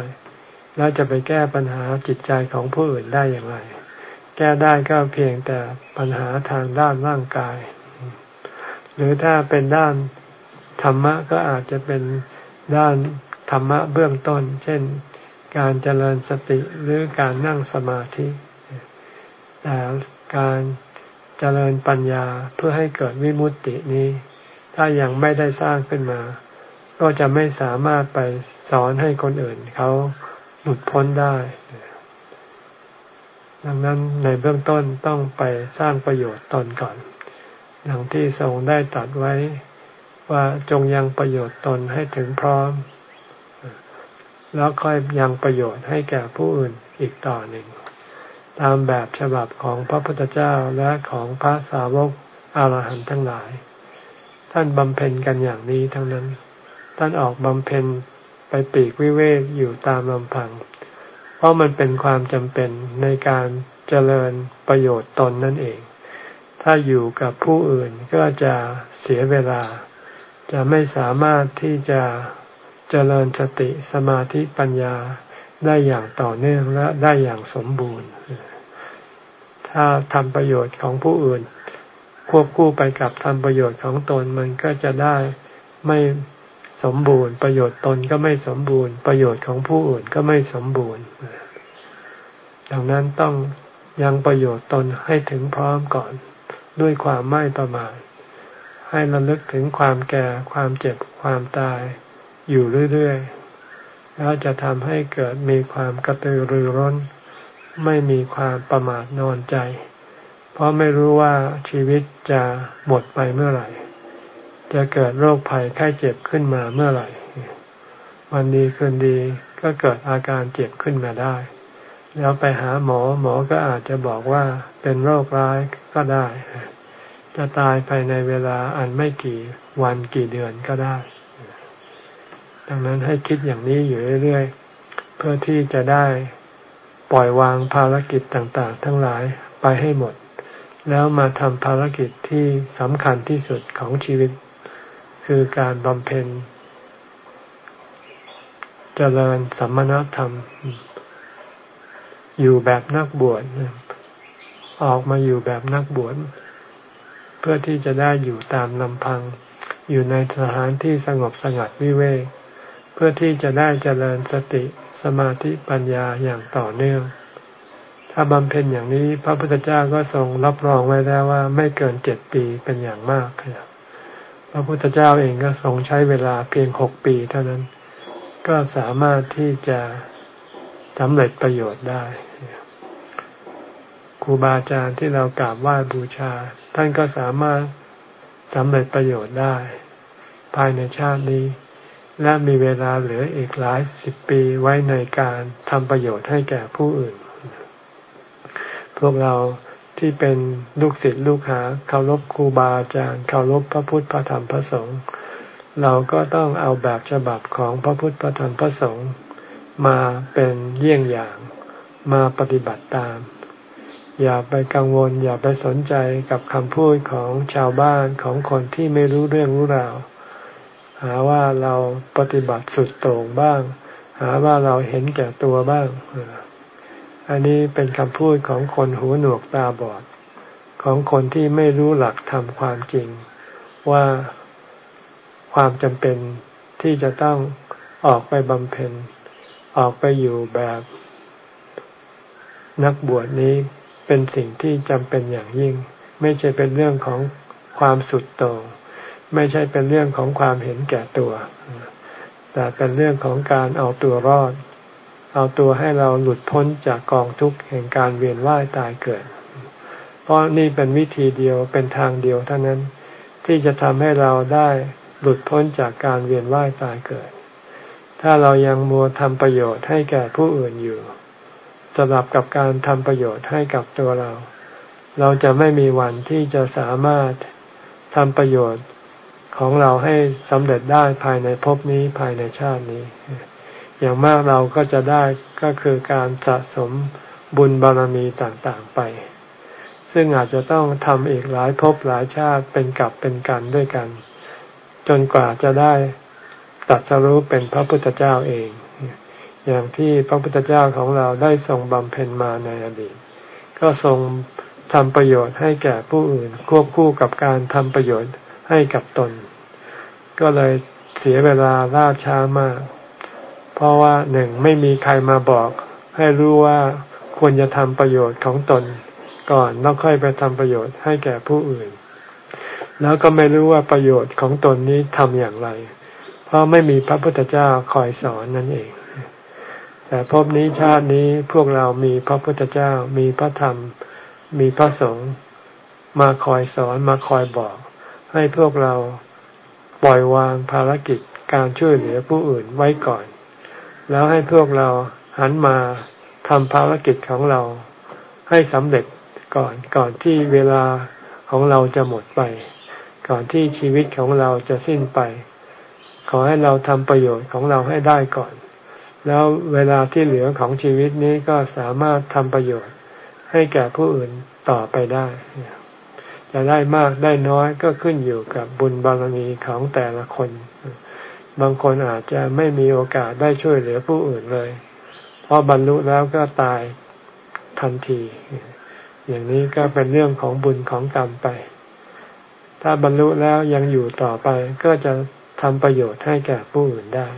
Speaker 1: แล้วจะไปแก้ปัญหาจิตใจของผู้อื่นได้อย่างไร แก้ได้ก็เพียงแต่ปัญหาทางด้านร่างกาย หรือถ้าเป็นด้านธรรมะก็อาจจะเป็นด้านธรรมะเบื้องต้น เช่น การเจริญสติหรือการนั่งสมาธิแต่ การเจริญปัญญาเพื่อให้เกิดวิมุตตินี้ ถ้ายังไม่ได้สร้างขึ้นมา ก็จะไม่สามารถไปสอนให้คนอื่นเขาหลุดพ้นได้ ดังนั้นในเบื้องต้นต้องไปสร้างประโยชน์ตนก่อนอย่างที่ทรงได้ตัดไว้ว่าจงยังประโยชน์ตนให้ถึงพร้อม แล้วค่อยยังประโยชน์ให้แก่ผู้อื่นอีกต่อหนึ่ง ตามแบบฉบับของพระพุทธเจ้าและของพระสาวกอรหันต์ทั้งหลาย ท่านบำเพ็ญกันอย่างนี้ทั้งนั้น ท่านออกบำเพ็ญไปปีกวิเวกอยู่ตามลำพัง เพราะมันเป็นความจำเป็นในการเจริญประโยชน์ตนนั่นเอง ถ้าอยู่กับผู้อื่นก็จะเสียเวลา จะไม่สามารถที่จะเจริญสติสมาธิปัญญา ได้อย่างต่อเนื่องและได้อย่างสมบูรณ์ ถ้าทำประโยชน์ของผู้อื่น ควบคู่ไปกับทำประโยชน์ของตนมันก็จะได้ไม่สมบูรณ์ ประโยชน์ตนก็ไม่สมบูรณ์ ประโยชน์ของผู้อื่นก็ไม่สมบูรณ์ ดังนั้นต้องยังประโยชน์ตนให้ถึงพร้อมก่อนด้วยความไม่ประมาทให้ระลึกถึงความแก่ความเจ็บความตายอยู่เรื่อยๆ แล้วจะทำให้เกิดมีความกระตือรือร้น ไม่มีความประมาทนอนใจ เพราะไม่รู้ว่าชีวิตจะหมดไปเมื่อไหร่ จะเกิดโรคภัยไข้เจ็บขึ้นมาเมื่อไหร่ วันดีคืนดีก็เกิดอาการเจ็บขึ้นมาได้ แล้วไปหาหมอหมอก็อาจจะบอกว่าเป็นโรคร้ายก็ได้ จะตายภายในเวลาอันไม่กี่วันกี่เดือนก็ได้ ดังนั้นให้คิดอย่างนี้อยู่เรื่อยๆ เพื่อที่จะได้ปล่อยวางภารกิจต่างๆ ทั้งหลายไปให้หมด แล้วมาทำภารกิจที่สำคัญที่สุดของชีวิต คือการบำเพ็ญเจริญสัมมณธรรม อยู่แบบนักบวชออกมาอยู่แบบนักบวชเพื่อที่จะได้อยู่ตามลำพัง อยู่ในสถานที่สงบสงัดวิเวก เพื่อที่จะได้เจริญสติสมาธิปัญญาอย่างต่อเนื่อง ถ้าบำเพ็ญอย่างนี้พระพุทธเจ้าก็ทรงรับรองไว้แล้วว่าไม่เกินเจ็ดปีเป็นอย่างมากครับพระพุทธเจ้าเองก็ทรงใช้เวลาเพียงหกปีเท่านั้น ก็สามารถที่จะสำเร็จประโยชน์ได้ครูบาอาจารย์ที่เรากราบไหว้บูชา ท่านก็สามารถสำเร็จประโยชน์ได้ ภายในชาตินี้ และมีเวลาเหลืออีกหลายสิบปีไว้ในการทำประโยชน์ให้แก่ผู้อื่น พวกเราที่เป็นลูกศิษย์ลูกหาเคารพครูบาอาจารย์เคารพพระพุทธพระธรรมพระสงฆ์เราก็ต้องเอาแบบฉบับของพระพุทธพระธรรมพระสงฆ์มาเป็นเยี่ยงอย่างมาปฏิบัติตาม อย่าไปกังวลอย่าไปสนใจกับคำพูดของชาวบ้านของคนที่ไม่รู้เรื่องรู้ราว หาว่าเราปฏิบัติสุดโต่งบ้าง หาว่าเราเห็นแก่ตัวบ้าง อันนี้เป็นคำพูดของคนหูหนวกตาบอด ของคนที่ไม่รู้หลักทำความจริง ว่าความจำเป็นที่จะต้องออกไปบำเพ็ญ ออกไปอยู่แบบนักบวชนี้เป็นสิ่งที่จำเป็นอย่างยิ่ง ไม่ใช่เป็นเรื่องของความสุดโต่ง ไม่ใช่เป็นเรื่องของความเห็นแก่ตัว แต่เป็นเรื่องของการเอาตัวรอด เอาตัวให้เราหลุดพ้นจากกองทุกข์แห่งการเวียนว่ายตายเกิด เพราะนี่เป็นวิธีเดียวเป็นทางเดียวเท่านั้น ที่จะทำให้เราได้หลุดพ้นจากการเวียนว่ายตายเกิด ถ้าเรายังมัวทำประโยชน์ให้แก่ผู้อื่นอยู่สลับกับการทำประโยชน์ให้กับตัวเรา เราจะไม่มีวันที่จะสามารถทำประโยชน์ ของเราให้สำเร็จได้ภายในภพนี้ภายในชาตินี้ อย่างมากเราก็จะได้ก็คือการสะสมบุญบารมีต่างๆไป ซึ่งอาจจะต้องทำอีกหลายภพหลายชาติเป็นกลับเป็นกันด้วยกัน จนกว่าจะได้ตัดสรู้เป็นพระพุทธเจ้าเอง อย่างที่พระพุทธเจ้าของเราได้ทรงบำเพ็ญมาในอดีต ก็ทรงทำประโยชน์ให้แก่ผู้อื่น ควบคู่กับการทำประโยชน์ ให้กับตน ก็เลยเสียเวลาล่าช้ามาก เพราะว่าหนึ่งไม่มีใครมาบอก ให้รู้ว่าควรจะทำประโยชน์ของตน ก่อนแล้วค่อยไปทำประโยชน์ให้แก่ผู้อื่น แล้วก็ไม่รู้ว่าประโยชน์ของตนนี้ทำอย่างไร เพราะไม่มีพระพุทธเจ้าคอยสอนนั่นเองแต่พบนี้ชาตินี้พวกเรามีพระพุทธเจ้า มีพระธรรม มีพระสงฆ์มาคอยสอนมาคอยบอก ให้พวกเราปล่อยวางภารกิจการช่วยเหลือผู้อื่นไว้ก่อน แล้วให้พวกเราหันมาทำภารกิจของเราให้สำเร็จก่อนก่อนที่เวลาของเราจะหมดไป ก่อนที่ชีวิตของเราจะสิ้นไป ขอให้เราทำประโยชน์ของเราให้ได้ก่อน แล้วเวลาที่เหลือของชีวิตนี้ก็สามารถทำประโยชน์ให้แก่ผู้อื่นต่อไปได้ จะได้มากได้น้อยก็ขึ้นอยู่กับบุญบารมีของแต่ละคน บางคนอาจจะไม่มีโอกาสได้ช่วยเหลือผู้อื่นเลย เพอบรรลุแล้วก็ตายทันที อย่างนี้ก็เป็นเรื่องของบุญของกรรมไป ถ้าบรรลุแล้วยังอยู่ต่อไปก็จะทำประโยชน์ให้แก่ผู้อื่นได้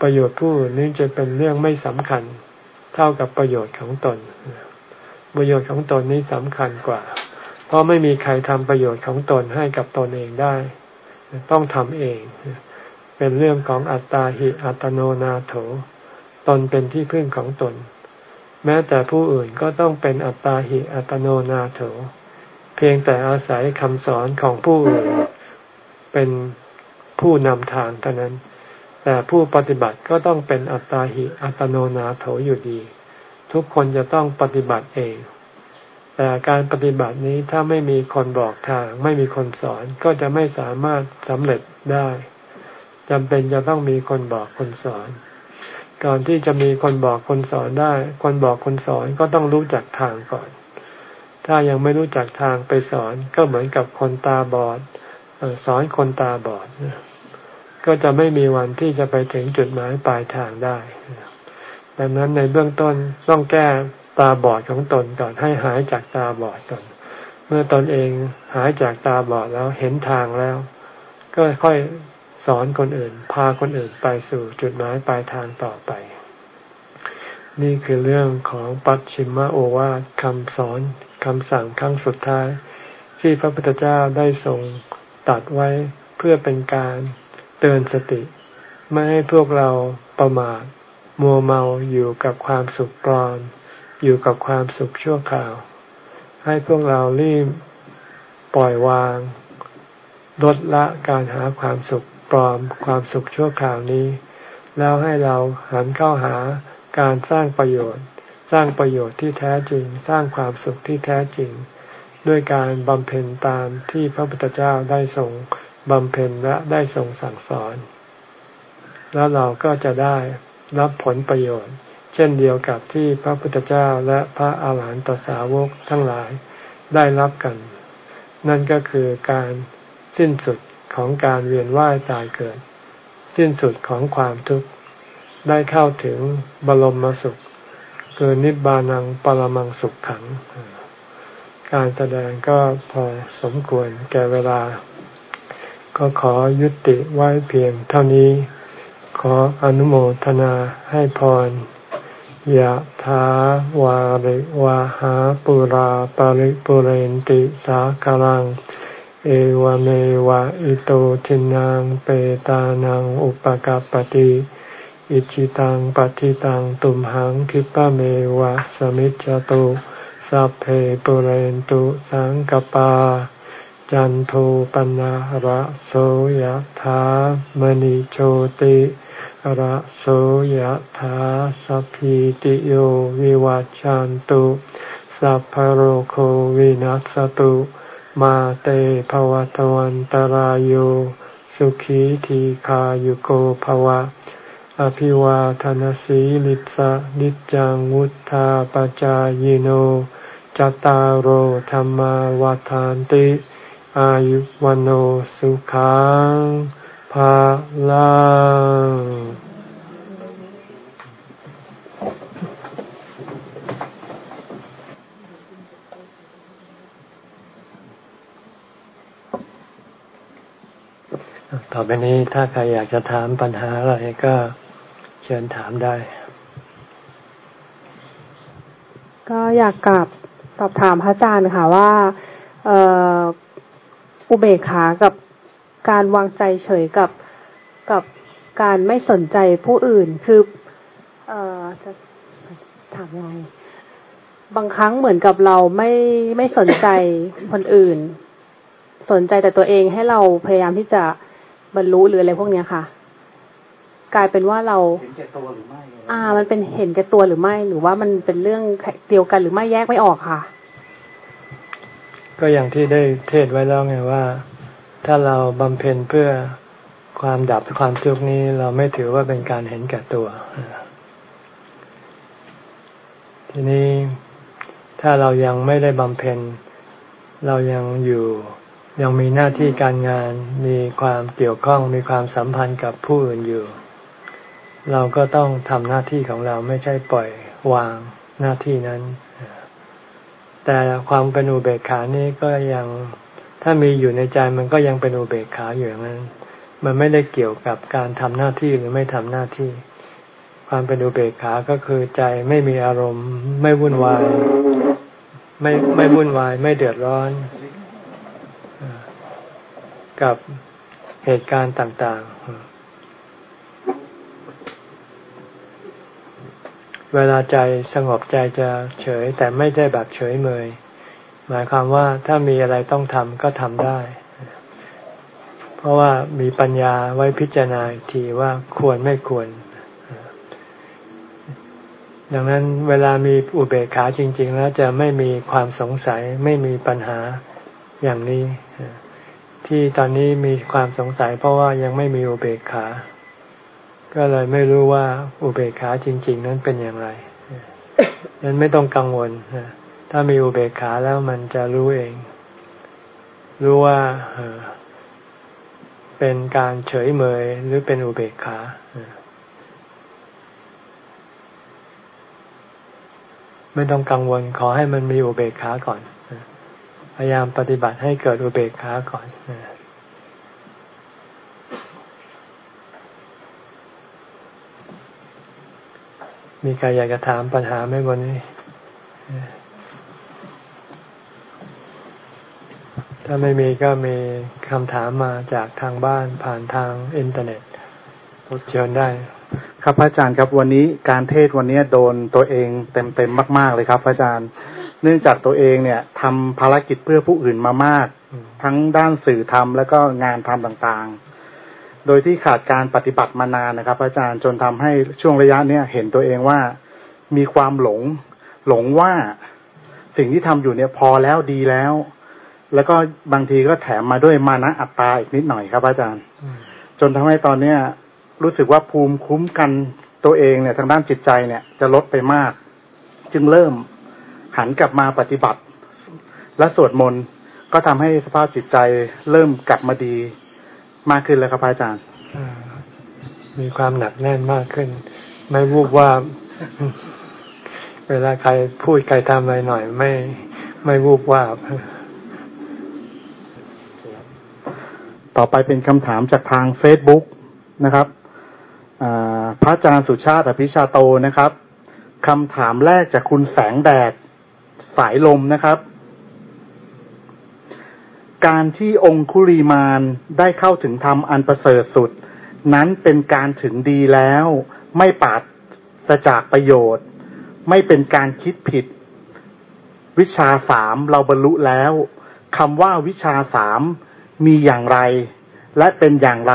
Speaker 1: ประโยชน์ผู้อื่นนี้จะเป็นเรื่องไม่สำคัญ เท่ากับประโยชน์ของตน ประโยชน์ของตนนี้สำคัญกว่า เพราะไม่มีใครทำประโยชน์ของตนให้กับตนเองได้ ต้องทำเอง เป็นเรื่องของอัตตาหิอัตโนนาโถ ตนเป็นที่พึ่งของตน แม้แต่ผู้อื่นก็ต้องเป็นอัตตาหิอัตโนนาโถ เพียงแต่อาศัยคำสอนของผู้อื่นเป็นผู้นำทางเท่านั้น แต่ผู้ปฏิบัติก็ต้องเป็นอัตตาหิอัตโนนาโถอยู่ดี ทุกคนจะต้องปฏิบัติเอง แต่การปฏิบัตินี้ถ้าไม่มีคนบอกทาง ไม่มีคนสอนก็จะไม่สามารถสำเร็จได้จำเป็นจะต้องมีคนบอกคนสอน ก่อนที่จะมีคนบอกคนสอนได้ คนบอกคนสอนก็ต้องรู้จักทางก่อน ถ้ายังไม่รู้จักทางไปสอนก็เหมือนกับคนตาบอดสอนคนตาบอดก็จะไม่มีวันที่จะไปถึงจุดหมายปลายทางได้ดังนั้นในเบื้องต้นต้องแก้ ตาบอดของตนก่อนให้หายจากตาบอดก่อน เมื่อตนเองหายจากตาบอดแล้วเห็นทางแล้ว ก็ค่อยสอนคนอื่น พาคนอื่นไปสู่จุดหมายปลายทางต่อไป นี่คือเรื่องของปัจฉิมโอวาทคำสอนคำสั่งครั้งสุดท้าย ที่พระพุทธเจ้าได้ทรงตัดไว้เพื่อเป็นการเตือนสติ ไม่ให้พวกเราประมาทมัวเมาอยู่กับความสุขปลอม อยู่กับความสุขชั่วคราว ให้พวกเรารีบปล่อยวาง ลดละการหาความสุขปลอมความสุขชั่วคราวนี้ แล้วให้เราหันเข้าหาการสร้างประโยชน์ สร้างประโยชน์ที่แท้จริง สร้างความสุขที่แท้จริง ด้วยการบำเพ็ญตามที่พระพุทธเจ้าได้ทรงบำเพ็ญและได้ทรงสั่งสอน แล้วเราก็จะได้รับผลประโยชน์ เช่นเดียวกับที่พระพุทธเจ้าและพระอาหารหันตสาวกทั้งหลายได้รับกัน นั่นก็คือการสิ้นสุดของการเวียนว่ายตายเกิด สิ้นสุดของความทุกข์ได้เข้าถึงบรมสุขคือนิบานังปรมังสุขขัง การแสดงก็พอสมควรแก่เวลา ก็ขอยุติไว้เพียงเท่านี้ ขออนุโมทนาให้พร ยะถาวาริวาหาปุราปาริปุเรนติสาคารัง เอวเมวะอิโตทินังเปตานังอุปกาปติอิจิตังปฏิตังตุมหังคิปะเมวะสมิจจตุสัพเพปุเรนตุสังกปา จันโทปนะระโสยธามณิโชติ ระโสยธาสัพพิติโยวิวัจจันตุสัพพโรโควินัสตุ มาเตภวตวันตารโยสุขีทีขายุโกภวะ อภิวาทนสีลิสะนิจังวุธาปจายโนจตารโหธรรมวาทานติ อายุวันโอสุขัง ภาลังต่อไปนี้ถ้าใครอยากจะถามปัญหาอะไรก็เชิญถามได้
Speaker 2: ก็อยากกลับสอบถามพระอาจารย์ค่ะว่า อุเบกขากับ การวางใจเฉยกับกับการไม่สนใจผู้อื่นคือเอ่อจะถามยังไงบางครั้งเหมือนกับเราไม่ไม่สนใจคนอื่น สนใจแต่ตัวเองให้เราพยายามที่จะบรรลุหรืออะไรพวกเนี้ยค่ะ กลายเป็นว่าเรา
Speaker 3: เห็นแก่ตัวหรือไม่
Speaker 2: อ่า มันเป็นเห็นแก่ตัวหรือไม่ หรือว่ามันเป็นเรื่องเดียวกันหรือไม่แยกไม่ออกค่ะ
Speaker 1: ก็อย่างที่ได้เทศไว้แล้วไงว่า ถ้าเราบำเพ็ญเพื่อความดับความทุกข์นี้เราไม่ถือว่าเป็นการเห็นแก่ตัว ทีนี้ถ้าเรายังไม่ได้บำเพ็ญ เรายังอยู่ยังมีหน้าที่การงานมีความเกี่ยวข้องมีความสัมพันธ์กับผู้อื่นอยู่ เราก็ต้องทำหน้าที่ของเราไม่ใช่ปล่อยวางหน้าที่นั้น แต่ความเป็นอุเบกขานี้ก็ยัง ถ้ามีอยู่ในใจมันก็ยังเป็นอุเบกขาอยู่อย่างนั้น มันไม่ได้เกี่ยวกับการทำหน้าที่หรือไม่ทำหน้าที่ ความเป็นอุเบกขาก็คือใจไม่มีอารมณ์ ไม่วุ่นวาย ไม่ไม่วุ่นวาย ไม่เดือดร้อน กับเหตุการณ์ต่าง ๆ เวลาใจสงบใจจะเฉยแต่ไม่ได้แบบเฉยเมย หมายความว่าถ้ามีอะไรต้องทำก็ทำได้ เพราะว่ามีปัญญาไว้พิจารณาทีว่าควรไม่ควร ดังนั้นเวลามีอุเบกขาจริง ๆ แล้วจะไม่มีความสงสัยไม่มีปัญหาอย่างนี้ ที่ตอนนี้มีความสงสัย เพราะว่ายังไม่มีอุเบกขา ก็เลยไม่รู้ว่าอุเบกขาจริง ๆ นั้นเป็นอย่างไรดังนั้นไม่ต้องกังวล ถ้ามีอุเบกขาแล้วมันจะรู้เอง รู้ว่าเป็นการเฉยเมยหรือเป็นอุเบกขาไม่ต้องกังวลขอให้มันมีอุเบกขาก่อน พยายามปฏิบัติให้เกิดอุเบกขาก่อนมีใครอยากจะถามปัญหาไหมวันนี้ ถ้าไม่มีก็มีคำถามมาจากทางบ้านผ่านทางอินเทอร์เน็ตเชิญได้
Speaker 3: ครับพระอาจารย์ครับวันนี้การเทศวันนี้โดนตัวเองเต็มๆมาก ๆเลยครับพระอาจารย์ เนื่องจากตัวเองเนี่ยทำภารกิจเพื่อผู้อื่นมามาก ทั้งด้านสื่อทำแล้วก็งานทำต่างๆ โดยที่ขาดการปฏิบัติมานานนะครับอาจารย์จนทำให้ช่วงระยะเนี้ยเห็นตัวเองว่ามีความหลงหลงว่าสิ่งที่ทำอยู่เนี่ยพอแล้วดีแล้ว แล้วก็บางทีก็แถมมาด้วยมานะอัตตาอีกนิดหน่อยครับอาจารย์ จนทำให้ตอนเนี้ยรู้สึกว่าภูมิคุ้มกันตัวเองเนี่ย ทางด้านจิตใจเนี่ยจะลดไปมาก จึงเริ่มหันกลับมาปฏิบัติ และสวดมนต์ก็ทำให้สภาพจิตใจเริ่มกลับมาดีมากขึ้นแล้วครับอาจารย์
Speaker 1: มีความหนักแน่นมากขึ้น ไม่วูบว่า เวลาใครพูดใครทำอะไรหน่อย ไม่ไม่วูบว่า
Speaker 3: ต่อไปเป็นคำถามจากทางเฟซบุ๊กนะครับพระอาจารย์สุชาติอภิชาโตนะครับคำถามแรกจากคุณแสงแดดสายลมนะครับ การที่องคุลีมานได้เข้าถึงธรรมอันประเสริฐสุด นั้นเป็นการถึงดีแล้ว ไม่ปาดสจากประโยชน์ ไม่เป็นการคิดผิด วิชาสามเราบรรลุแล้วคำว่าวิชาสาม มีอย่างไร และเป็นอย่างไร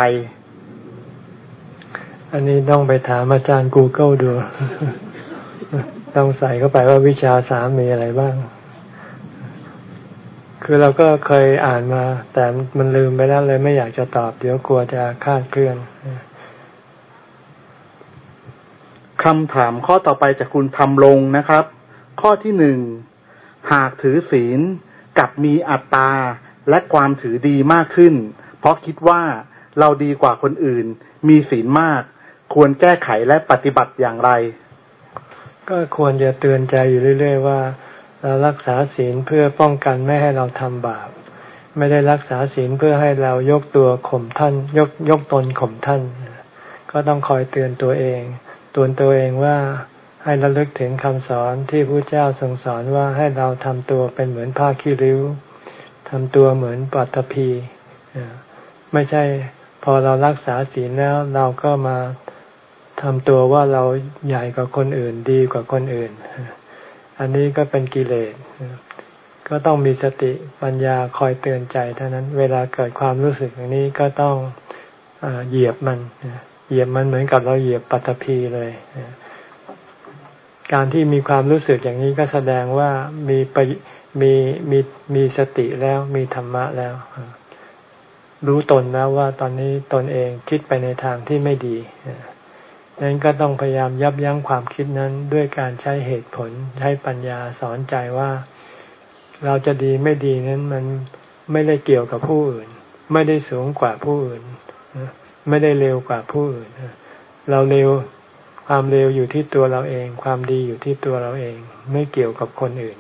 Speaker 1: อันนี้ต้องไปถามอาจารย์ Google ดู ต้องใส่เข้าไปว่าวิชาสามมีอะไรบ้าง คือเราก็เคยอ่านมา แต่มันลืมไปแล้วเลยไม่อยากจะตอบ เดี๋ยวกลัวจะคาดเคลื่อน
Speaker 3: คำถามข้อต่อไปจากคุณทำลงนะครับ ข้อที่หนึ่งหากถือศีลกับมีอัตตา และความถือดีมากขึ้น เพราะคิดว่าเราดีกว่าคนอื่น มีศีลมาก ควรแก้ไขและปฏิบัติอย่างไร
Speaker 1: ก็ควรจะเตือนใจอยู่เรื่อย ๆ ว่า เรารักษาศีลเพื่อป้องกันไม่ให้เราทำบาป ไม่ได้รักษาศีลเพื่อให้เรายกตัวข่มท่าน ยกยกตนข่มท่าน ก็ต้องคอยเตือนตัวเองตือนตัวเองว่าให้ระลึกถึงคำสอนที่พระเจ้าทรงสอนว่าให้เราทำตัวเป็นเหมือนผ้าขี้ริ้ว ทำตัวเหมือนปัตภีไม่ใช่พอเรารักษาศีลแล้วเราก็มาทำตัวว่าเราใหญ่กว่าคนอื่นดีกว่าคนอื่น อันนี้ก็เป็นกิเลส ก็ต้องมีสติปัญญาคอยเตือนใจเท่านั้น เวลาเกิดความรู้สึกอย่างนี้ก็ต้องเหยียบมัน เหยียบมันเหมือนกับเราเหยียบปัตภีเลย การที่มีความรู้สึกอย่างนี้ก็แสดงว่ามีไป มีมีมีสติแล้วมีธรรมะแล้ว รู้ตนแล้วว่าตอนนี้ตนเองคิดไปในทางที่ไม่ดีนั้นก็ต้องพยายามยับยั้งความคิดนั้นด้วยการใช้เหตุผลใช้ปัญญาสอนใจว่า เราจะดีไม่ดีนั้นมันไม่ได้เกี่ยวกับผู้อื่น ไม่ได้สูงกว่าผู้อื่น ไม่ได้เร็วกว่าผู้อื่น เราเร็วความเร็วอยู่ที่ตัวเราเอง ความดีอยู่ที่ตัวเราเอง ไม่เกี่ยวกับคนอื่น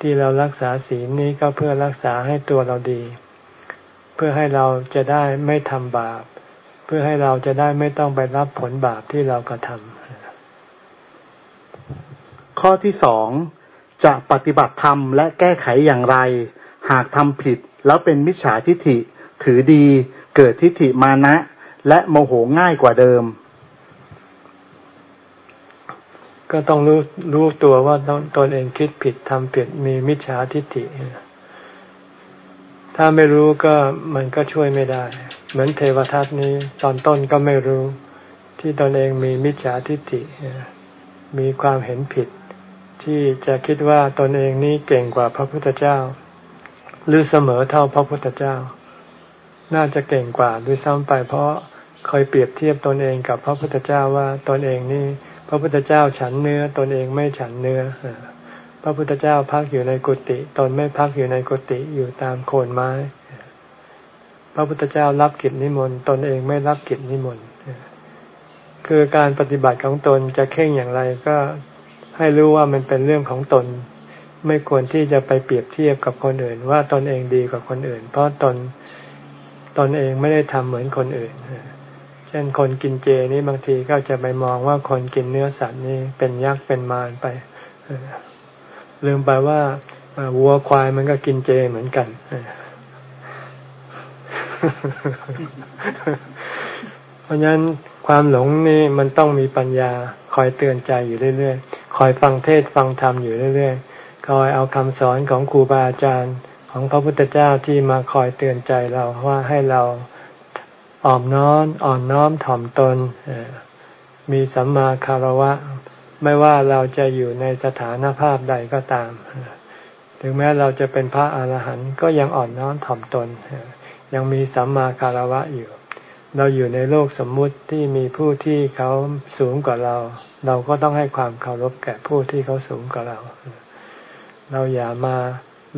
Speaker 1: ที่เรารักษาศีลนี้ก็เพื่อรักษาให้ตัวเราดี เพื่อให้เราจะได้ไม่ทำบาป เพื่อให้เราจะได้ไม่ต้องไปรับผลบาปที่เรากระทำ
Speaker 3: ข้อที่สองจะปฏิบัติธรรมและแก้ไขอย่างไร หากทำผิดแล้วเป็นมิจฉาทิฏฐิ ถือดี เกิดทิฏฐิมานะ และโมโหง่ายกว่าเดิม
Speaker 1: ก็ต้องรู้รู้ตัวว่าตนเองคิดผิดทำผิดมีมิจฉาทิฏฐิถ้าไม่รู้ก็มันก็ช่วยไม่ได้ เหมือนเทวทัตนี้ตอนต้นก็ไม่รู้ ที่ตนเองมีมิจฉาทิฏฐิมีความเห็นผิด ที่จะคิดว่าตนเองนี้เก่งกว่าพระพุทธเจ้า หรือเสมอเท่าพระพุทธเจ้า น่าจะเก่งกว่าด้วยซ้ำไปเพราะเคยเปรียบเทียบตนเองกับพระพุทธเจ้าว่าตนเองนี่ พระพุทธเจ้าฉันเนื้อตนเองไม่ฉันเนื้อพระพุทธเจ้าพักอยู่ในกุฏิตนไม่พักอยู่ในกุฏิอยู่ตามโคนไม้ พระพุทธเจ้ารับกิจนิมนต์ตนเองไม่รับกิจนิมนต์คือการปฏิบัติของตนจะเข่งอย่างไรก็ให้รู้ว่ามันเป็นเรื่องของตน ไม่ควรที่จะไปเปรียบเทียบกับคนอื่น ว่าตนเองดีกว่าคนอื่น เพราะตนตนเองไม่ได้ทำเหมือนคนอื่น ช่นคนกินเจนี่บางทีก็จะไปมองว่าคนกินเนื้อสัตว์นี่เป็นยักษ์เป็นมารไปลืมไปว่าวัวควายมันก็กินเจเหมือนกันเพราะฉะนั้นความหลงนี่มันต้องมีปัญญาคอยเตือนใจอยู่เรื่อยๆ คอยฟังเทศฟังธรรมอยู่เรื่อยๆ คอยเอาคำสอนของครูบาอาจารย์ของพระพุทธเจ้าที่มาคอยเตือนใจเราว่าให้เรา อ่อมน้อมอ่อนน้อมถ่อมตน มีสัมมาคารวะ ไม่ว่าเราจะอยู่ในสถานภาพใดก็ตาม ถึงแม้เราจะเป็นพระอาหารหันต์ก็ยังอ่อนน้อมถ่อมตน ยังมีสัมมาคารวะอยู่ เราอยู่ในโลกสมมุติที่มีผู้ที่เขาสูงกว่าเรา เราก็ต้องให้ความเคารพแก่ผู้ที่เขาสูงกว่าเรา เราอย่ามา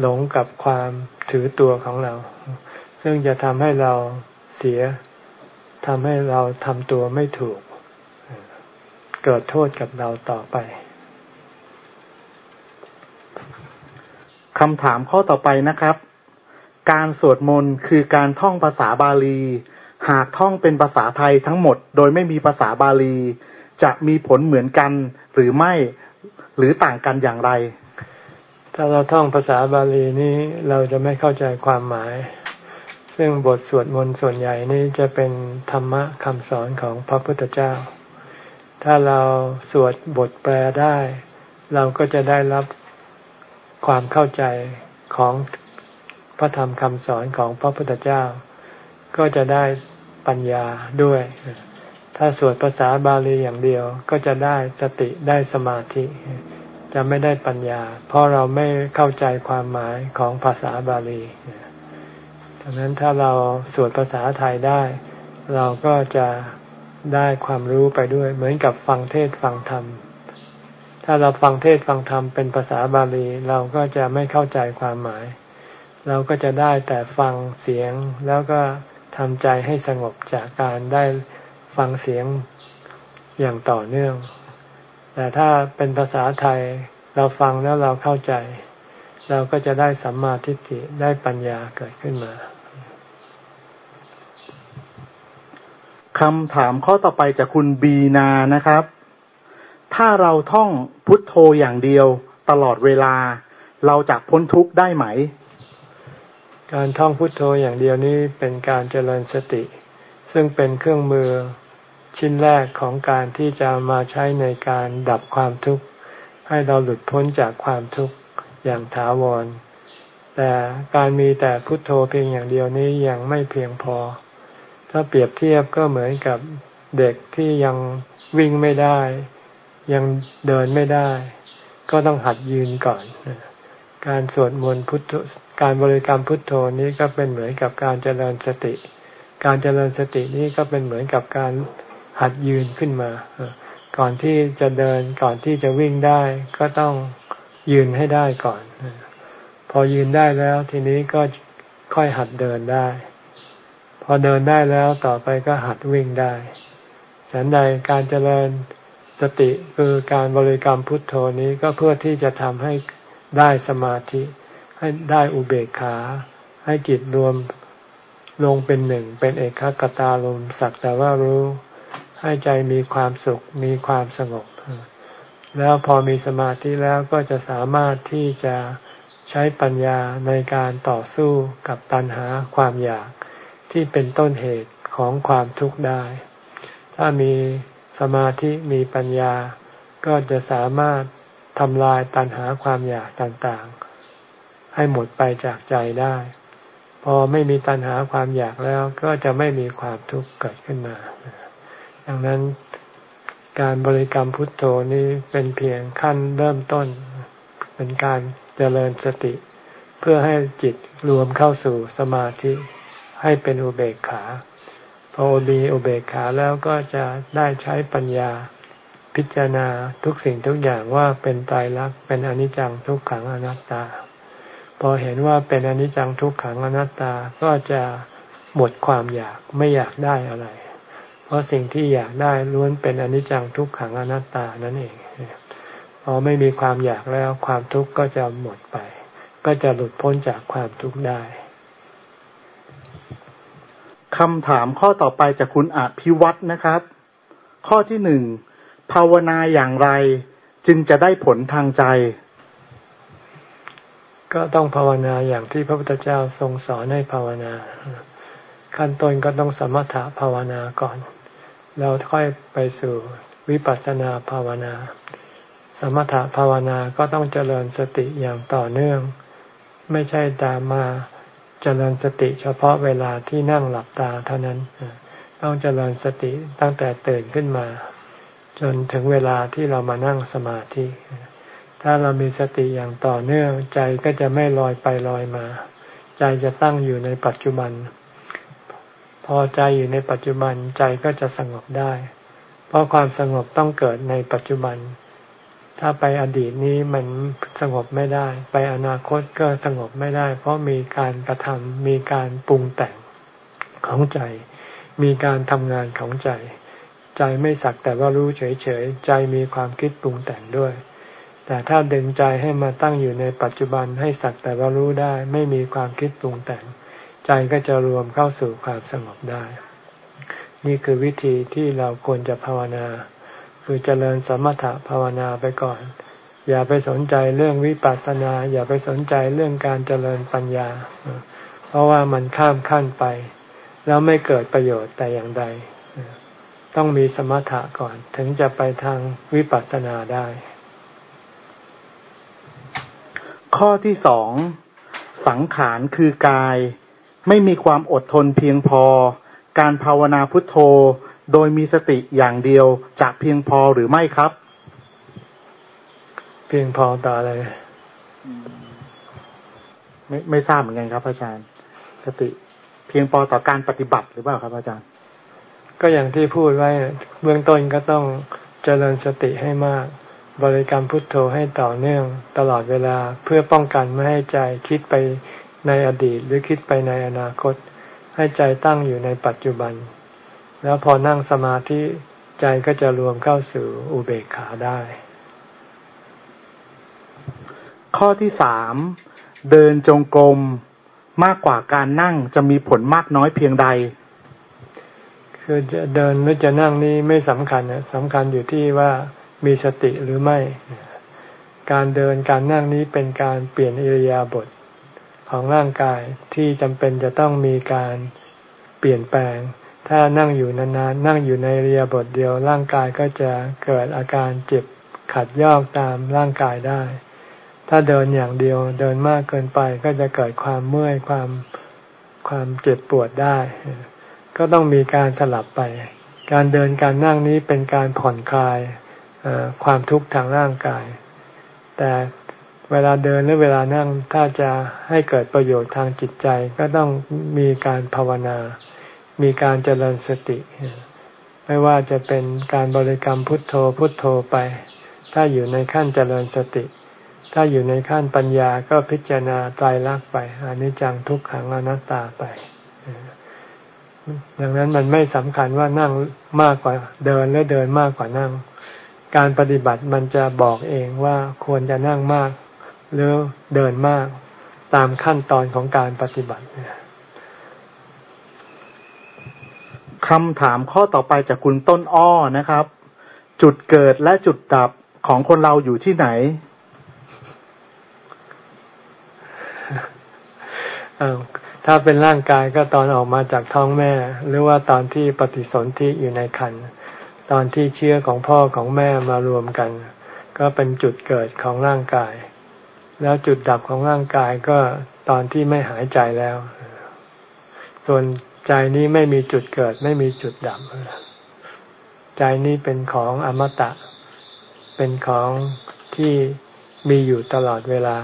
Speaker 1: หลงกับความถือตัวของเรา ซึ่งจะทำให้เราเสีย ทำให้เราทำตัวไม่ถูก เกิดโทษกับเราต่อไป
Speaker 3: คำถามข้อต่อไปนะครับ การสวดมนต์คือการท่องภาษาบาลี หากท่องเป็นภาษาไทยทั้งหมด โดยไม่มีภาษาบาลี จะมีผลเหมือนกันหรือไม่หรือต่างกันอย่างไร
Speaker 1: ถ้าเราท่องภาษาบาลีนี้เราจะไม่เข้าใจความหมาย ซึ่งบทสวดมนต์ส่วนใหญ่นี้จะเป็นธรรมะคำสอนของพระพุทธเจ้า ถ้าเราสวดบทแปลได้ เราก็จะได้รับความเข้าใจของพระธรรมคำสอนของพระพุทธเจ้า ก็จะได้ปัญญาด้วย ถ้าสวดภาษาบาลีอย่างเดียวก็จะได้สติได้สมาธิ จะไม่ได้ปัญญา เพราะเราไม่เข้าใจความหมายของภาษาบาลี ดังนั้นถ้าเราสวดภาษาไทยได้ เราก็จะได้ความรู้ไปด้วย เหมือนกับฟังเทศฟังธรรม ถ้าเราฟังเทศฟังธรรมเป็นภาษาบาลีเราก็จะไม่เข้าใจความหมาย เราก็จะได้แต่ฟังเสียงแล้วก็ทำใจให้สงบจากการได้ฟังเสียงอย่างต่อเนื่อง แต่ถ้าเป็นภาษาไทยเราฟังแล้วเราเข้าใจ เราก็จะได้สัมมาทิฏฐิได้ปัญญาเกิดขึ้นมา
Speaker 3: คำถามข้อต่อไปจากคุณบีนานะครับ ถ้าเราท่องพุทโธอย่างเดียวตลอดเวลา เราจะพ้นทุกข์ได้ไหม
Speaker 1: การท่องพุทโธอย่างเดียวนี้เป็นการเจริญสติ ซึ่งเป็นเครื่องมือชิ้นแรกของการที่จะมาใช้ในการดับความทุกข์ ให้เราหลุดพ้นจากความทุกข์อย่างถาวร แต่การมีแต่พุทโธเพียงอย่างเดียวนี้ยังไม่เพียงพอ ถ้าเปรียบเทียบก็เหมือนกับเด็กที่ยังวิ่งไม่ได้ ยังเดินไม่ได้ ก็ต้องหัดยืนก่อน การสวดมนต์พุทธการบริกรรมพุทโธนี้ก็เป็นเหมือนกับการเจริญสติ การเจริญสตินี้ก็เป็นเหมือนกับการหัดยืนขึ้นมา ก่อนที่จะเดินก่อนที่จะวิ่งได้ก็ต้องยืนให้ได้ก่อน พอยืนได้แล้วทีนี้ก็ค่อยหัดเดินได้ พอเดินได้แล้วต่อไปก็หัดวิ่งได้ฉันใดการเจริญสติคือการบริกรรมพุทโธนี้ก็เพื่อที่จะทำให้ได้สมาธิ ให้ได้อุเบกขา ให้จิตรวมลงเป็นหนึ่ง เป็นเอกขตาลมสักแต่ว่ารู้ ให้ใจมีความสุขมีความสงบ แล้วพอมีสมาธิแล้วก็จะสามารถที่จะใช้ปัญญาในการต่อสู้กับตัณหาความอยาก ที่เป็นต้นเหตุของความทุกข์ได้ ถ้ามีสมาธิมีปัญญา ก็จะสามารถทำลายตัณหาความอยากต่างๆ ให้หมดไปจากใจได้ พอไม่มีตัณหาความอยากแล้วก็จะไม่มีความทุกข์เกิดขึ้นมา ดังนั้นการบริกรรมพุทโธนี้เป็นเพียงขั้นเริ่มต้น เป็นการเจริญสติ เพื่อให้จิตรวมเข้าสู่สมาธิ ให้เป็นอุเบกขา พอมีอุเบกขาแล้วก็จะได้ใช้ปัญญา พิจารณาทุกสิ่งทุกอย่างว่าเป็นตายรักเป็นอนิจจังทุกขังอนัตตา พอเห็นว่าเป็นอนิจจังทุกขังอนัตตาก็จะหมดความอยากไม่อยากได้อะไร เพราะสิ่งที่อยากได้ล้วนเป็นอนิจจังทุกขังอนัตตานั่นเอง พอไม่มีความอยากแล้วความทุกข์ก็จะหมดไป ก็จะหลุดพ้นจากความทุกข์ได้
Speaker 3: คำถามข้อต่อไปจากคุณอภิวัตนะครับ ข้อที่หนึ่งภาวนาอย่างไรจึงจะได้ผลทางใจ
Speaker 1: ก็ต้องภาวนาอย่างที่พระพุทธเจ้าทรงสอนให้ภาวนา ขั้นต้นก็ต้องสมถะภาวนาก่อน เราค่อยไปสู่วิปัสสนาภาวนา สมถะภาวนาก็ต้องเจริญสติอย่างต่อเนื่อง ไม่ใช่ตามมา เจริญสติเฉพาะเวลาที่นั่งหลับตาเท่านั้น ต้องเจริญสติตั้งแต่ตื่นขึ้นมา จนถึงเวลาที่เรามานั่งสมาธิ ถ้าเรามีสติอย่างต่อเนื่องใจก็จะไม่ลอยไปลอยมา ใจจะตั้งอยู่ในปัจจุบัน พอใจอยู่ในปัจจุบันใจก็จะสงบได้ เพราะความสงบต้องเกิดในปัจจุบัน ถ้าไปอดีตนี้มันสงบไม่ได้ ไปอนาคตก็สงบไม่ได้ เพราะมีการกระทำมีการปรุงแต่งของใจ มีการทำงานของใจ ใจไม่สักแต่ว่ารู้เฉยๆ ใจมีความคิดปรุงแต่งด้วย แต่ถ้าดึงใจให้มาตั้งอยู่ในปัจจุบันให้สักแต่ว่ารู้ได้ ไม่มีความคิดปรุงแต่ง ใจก็จะรวมเข้าสู่ความสงบได้ นี่คือวิธีที่เราควรจะภาวนา คือเจริญสมถะภาวนาไปก่อน อย่าไปสนใจเรื่องวิปัสสนา อย่าไปสนใจเรื่องการเจริญปัญญา เพราะว่ามันข้ามขั้นไป แล้วไม่เกิดประโยชน์แต่อย่างใด ต้องมีสมถะก่อน ถึงจะไปทางวิปัสสนาได้
Speaker 3: ข้อที่สองสังขารคือกาย ไม่มีความอดทนเพียงพอ การภาวนาพุทโธ โดยมีสติอย่างเดียวจะเพียงพอหรือไม่ครับ
Speaker 1: เพียงพอต่ออะไร
Speaker 3: ไม่ไม่ทราบเหมือนกันครับ อาจารย์ สติเพียงพอต่อการปฏิบัติหรือเปล่าครับ อาจารย์
Speaker 1: ก็อย่างที่พูดไว้เบื้องต้นก็ต้องเจริญสติให้มาก บริกรรมพุทโธให้ต่อเนื่อง ตลอดเวลาเพื่อป้องกันไม่ให้ใจคิดไปในอดีตหรือคิดไปในอนาคต ให้ใจตั้งอยู่ในปัจจุบัน แล้วพอนั่งสมาธิใจก็จะรวมเข้าสู่อุเบกขาได้
Speaker 3: ข้อที่สามเดินจงกรมมากกว่าการนั่งจะมีผลมากน้อยเพียงใด
Speaker 1: คือจะเดินหรือจะนั่งนี้ไม่สำคัญนะสำคัญอยู่ที่ว่ามีสติหรือไม่ การเดินการนั่งนี้เป็นการเปลี่ยนอิริยาบถของร่างกายที่จำเป็นจะต้องมีการเปลี่ยนแปลง ถ้านั่งอยู่นานๆ นั่งอยู่ในอิริยบถเดียว ร่างกายก็จะเกิดอาการเจ็บขัดยอกตามร่างกายได้ ถ้าเดินอย่างเดียวเดินมากเกินไปก็จะเกิดความเมื่อยความความเจ็บปวดได้ ก็ต้องมีการสลับไป การเดินการนั่งนี้เป็นการผ่อนคลายความทุกข์ทางร่างกาย แต่เวลาเดินหรือเวลานั่งถ้าจะให้เกิดประโยชน์ทางจิตใจก็ต้องมีการภาวนา มีการเจริญสติ ไม่ว่าจะเป็นการบริกรรมพุทโธพุทโธไป ถ้าอยู่ในขั้นเจริญสติ ถ้าอยู่ในขั้นปัญญาก็พิจารณาไตรลักษณ์ไปอนิจจังทุกขังอนัตตาไปดังนั้นมันไม่สำคัญว่านั่งมากกว่าเดินหรือเดินมากกว่านั่ง การปฏิบัติมันจะบอกเองว่าควรจะนั่งมาก หรือเดินมากตามขั้นตอนของการปฏิบัติ
Speaker 3: คำถามข้อต่อไปจากคุณต้นอ้อนะครับ จุดเกิดและจุดดับของคนเราอยู่ที่ไหน
Speaker 1: ถ้าเป็นร่างกายก็ตอนออกมาจากท้องแม่ หรือว่าตอนที่ปฏิสนธิอยู่ในครรภ์ตอนที่เชื้อของพ่อของแม่มารวมกัน ก็เป็นจุดเกิดของร่างกาย แล้วจุดดับของร่างกายก็ตอนที่ไม่หายใจแล้ว ส่วน ใจนี้ไม่มีจุดเกิด ไม่มีจุดดับใจนี้เป็นของอมตะ เป็นของที่มีอยู่ตลอดเวลา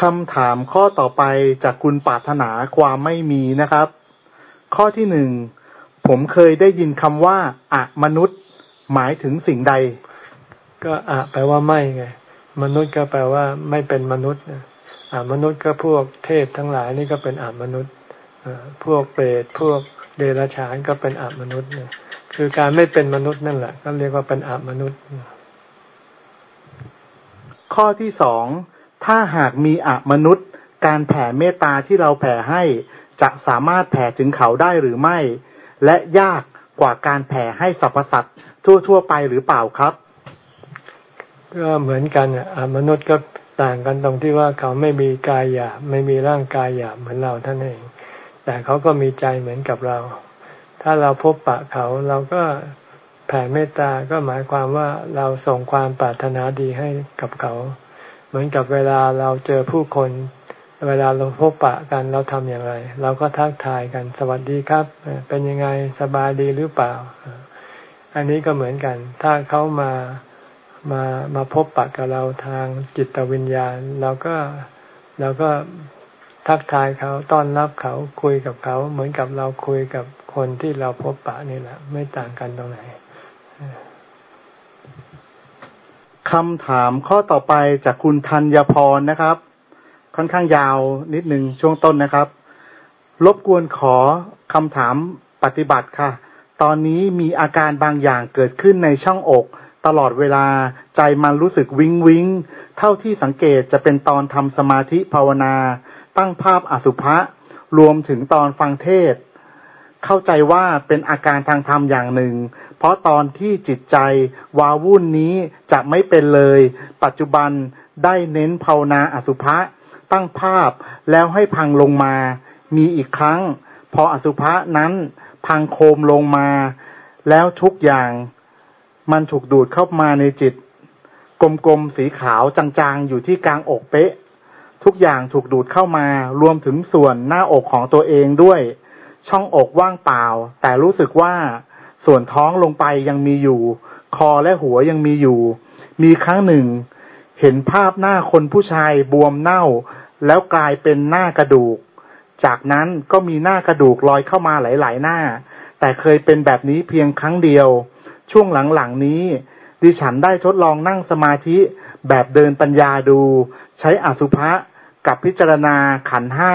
Speaker 3: คำถามข้อต่อไปจากคุณปรารถนาความไม่มีนะครับ ข้อที่หนึ่งผมเคยได้ยินคำว่าอะมนุษย์ หมายถึงสิ่งใด
Speaker 1: ก็อะแปลว่าไม่ไง มนุษย์ก็แปลว่าไม่เป็นมนุษย์อ่า มนุษย์ก็พวกเทพทั้งหลายนี่ก็เป็นอามนุษย์พวกเปรตพวกเดรัจฉานก็เป็นอามนุษย์เนี่ยคือการไม่เป็นมนุษย์นั่นแหละ ก็เรียกว่าเป็นอามนุษย์
Speaker 3: ข้อที่สองถ้าหากมีอมนุษย์ การแผ่เมตตาที่เราแผ่ให้จะสามารถแผ่ถึงเขาได้หรือไม่ และยากกว่าการแผ่ให้สรรพสัตว์ทั่ว ๆ ไปหรือเปล่าครับ
Speaker 1: ก็เหมือนกันอมนุษย์ก็ ต่างกันตรงที่ว่าเขาไม่มีกายหยาบไม่มีร่างกายหยาบเหมือนเราท่านเอง แต่เขาก็มีใจเหมือนกับเรา ถ้าเราพบปะเขาเราก็แผ่เมตตาก็หมายความว่าเราส่งความปรารถนาดีให้กับเขา เหมือนกับเวลาเราเจอผู้คน เวลาเราพบปะกันเราทำอย่างไร เราก็ทักทายกันสวัสดีครับ เป็นยังไงสบายดีหรือเปล่า อันนี้ก็เหมือนกัน ถ้าเขามา มามาพบปะกับเราทางจิตวิญญาณ เราก็เราก็ทักทายเขาต้อนรับเขาคุยกับเขา เหมือนกับเราคุยกับคนที่เราพบปะนี่แหละ ไม่ต่างกันตรงไหน
Speaker 3: คำถามข้อต่อไปจากคุณธัญพรนะครับ ค่อนข้างยาวนิดหนึ่งช่วงต้นนะครับ รบกวนขอคำถามปฏิบัติค่ะ ตอนนี้มีอาการบางอย่างเกิดขึ้นในช่องอก ตลอดเวลาใจมันรู้สึกวิงวิงเท่าที่สังเกตจะเป็นตอนทำสมาธิภาวนา ตั้งภาพอสุภะรวมถึงตอนฟังเทศ เข้าใจว่าเป็นอาการทางธรรมอย่างหนึ่ง เพราะตอนที่จิตใจวาวุ่นนี้จะไม่เป็นเลย ปัจจุบันได้เน้นภาวนาอสุภะตั้งภาพแล้วให้พังลงมา มีอีกครั้ง พออสุภะนั้นพังโคมลงมา แล้วทุกอย่าง มันถูกดูดเข้ามาในจิต กลมๆสีขาวจางๆ อยู่ที่กลางอกเป๊ะ ทุกอย่างถูกดูดเข้ามารวมถึงส่วนหน้าอกของตัวเองด้วย ช่องอกว่างเปล่า แต่รู้สึกว่าส่วนท้องลงไปยังมีอยู่ คอและหัวยังมีอยู่ มีครั้งหนึ่ง เห็นภาพหน้าคนผู้ชายบวมเน่า แล้วกลายเป็นหน้ากระดูก จากนั้นก็มีหน้ากระดูกลอยเข้ามาหลายๆหน้า แต่เคยเป็นแบบนี้เพียงครั้งเดียว ช่วงหลังๆนี้ ดิฉันได้ทดลองนั่งสมาธิแบบเดินปัญญาดู ใช้อสุภะกับพิจารณาขันห้า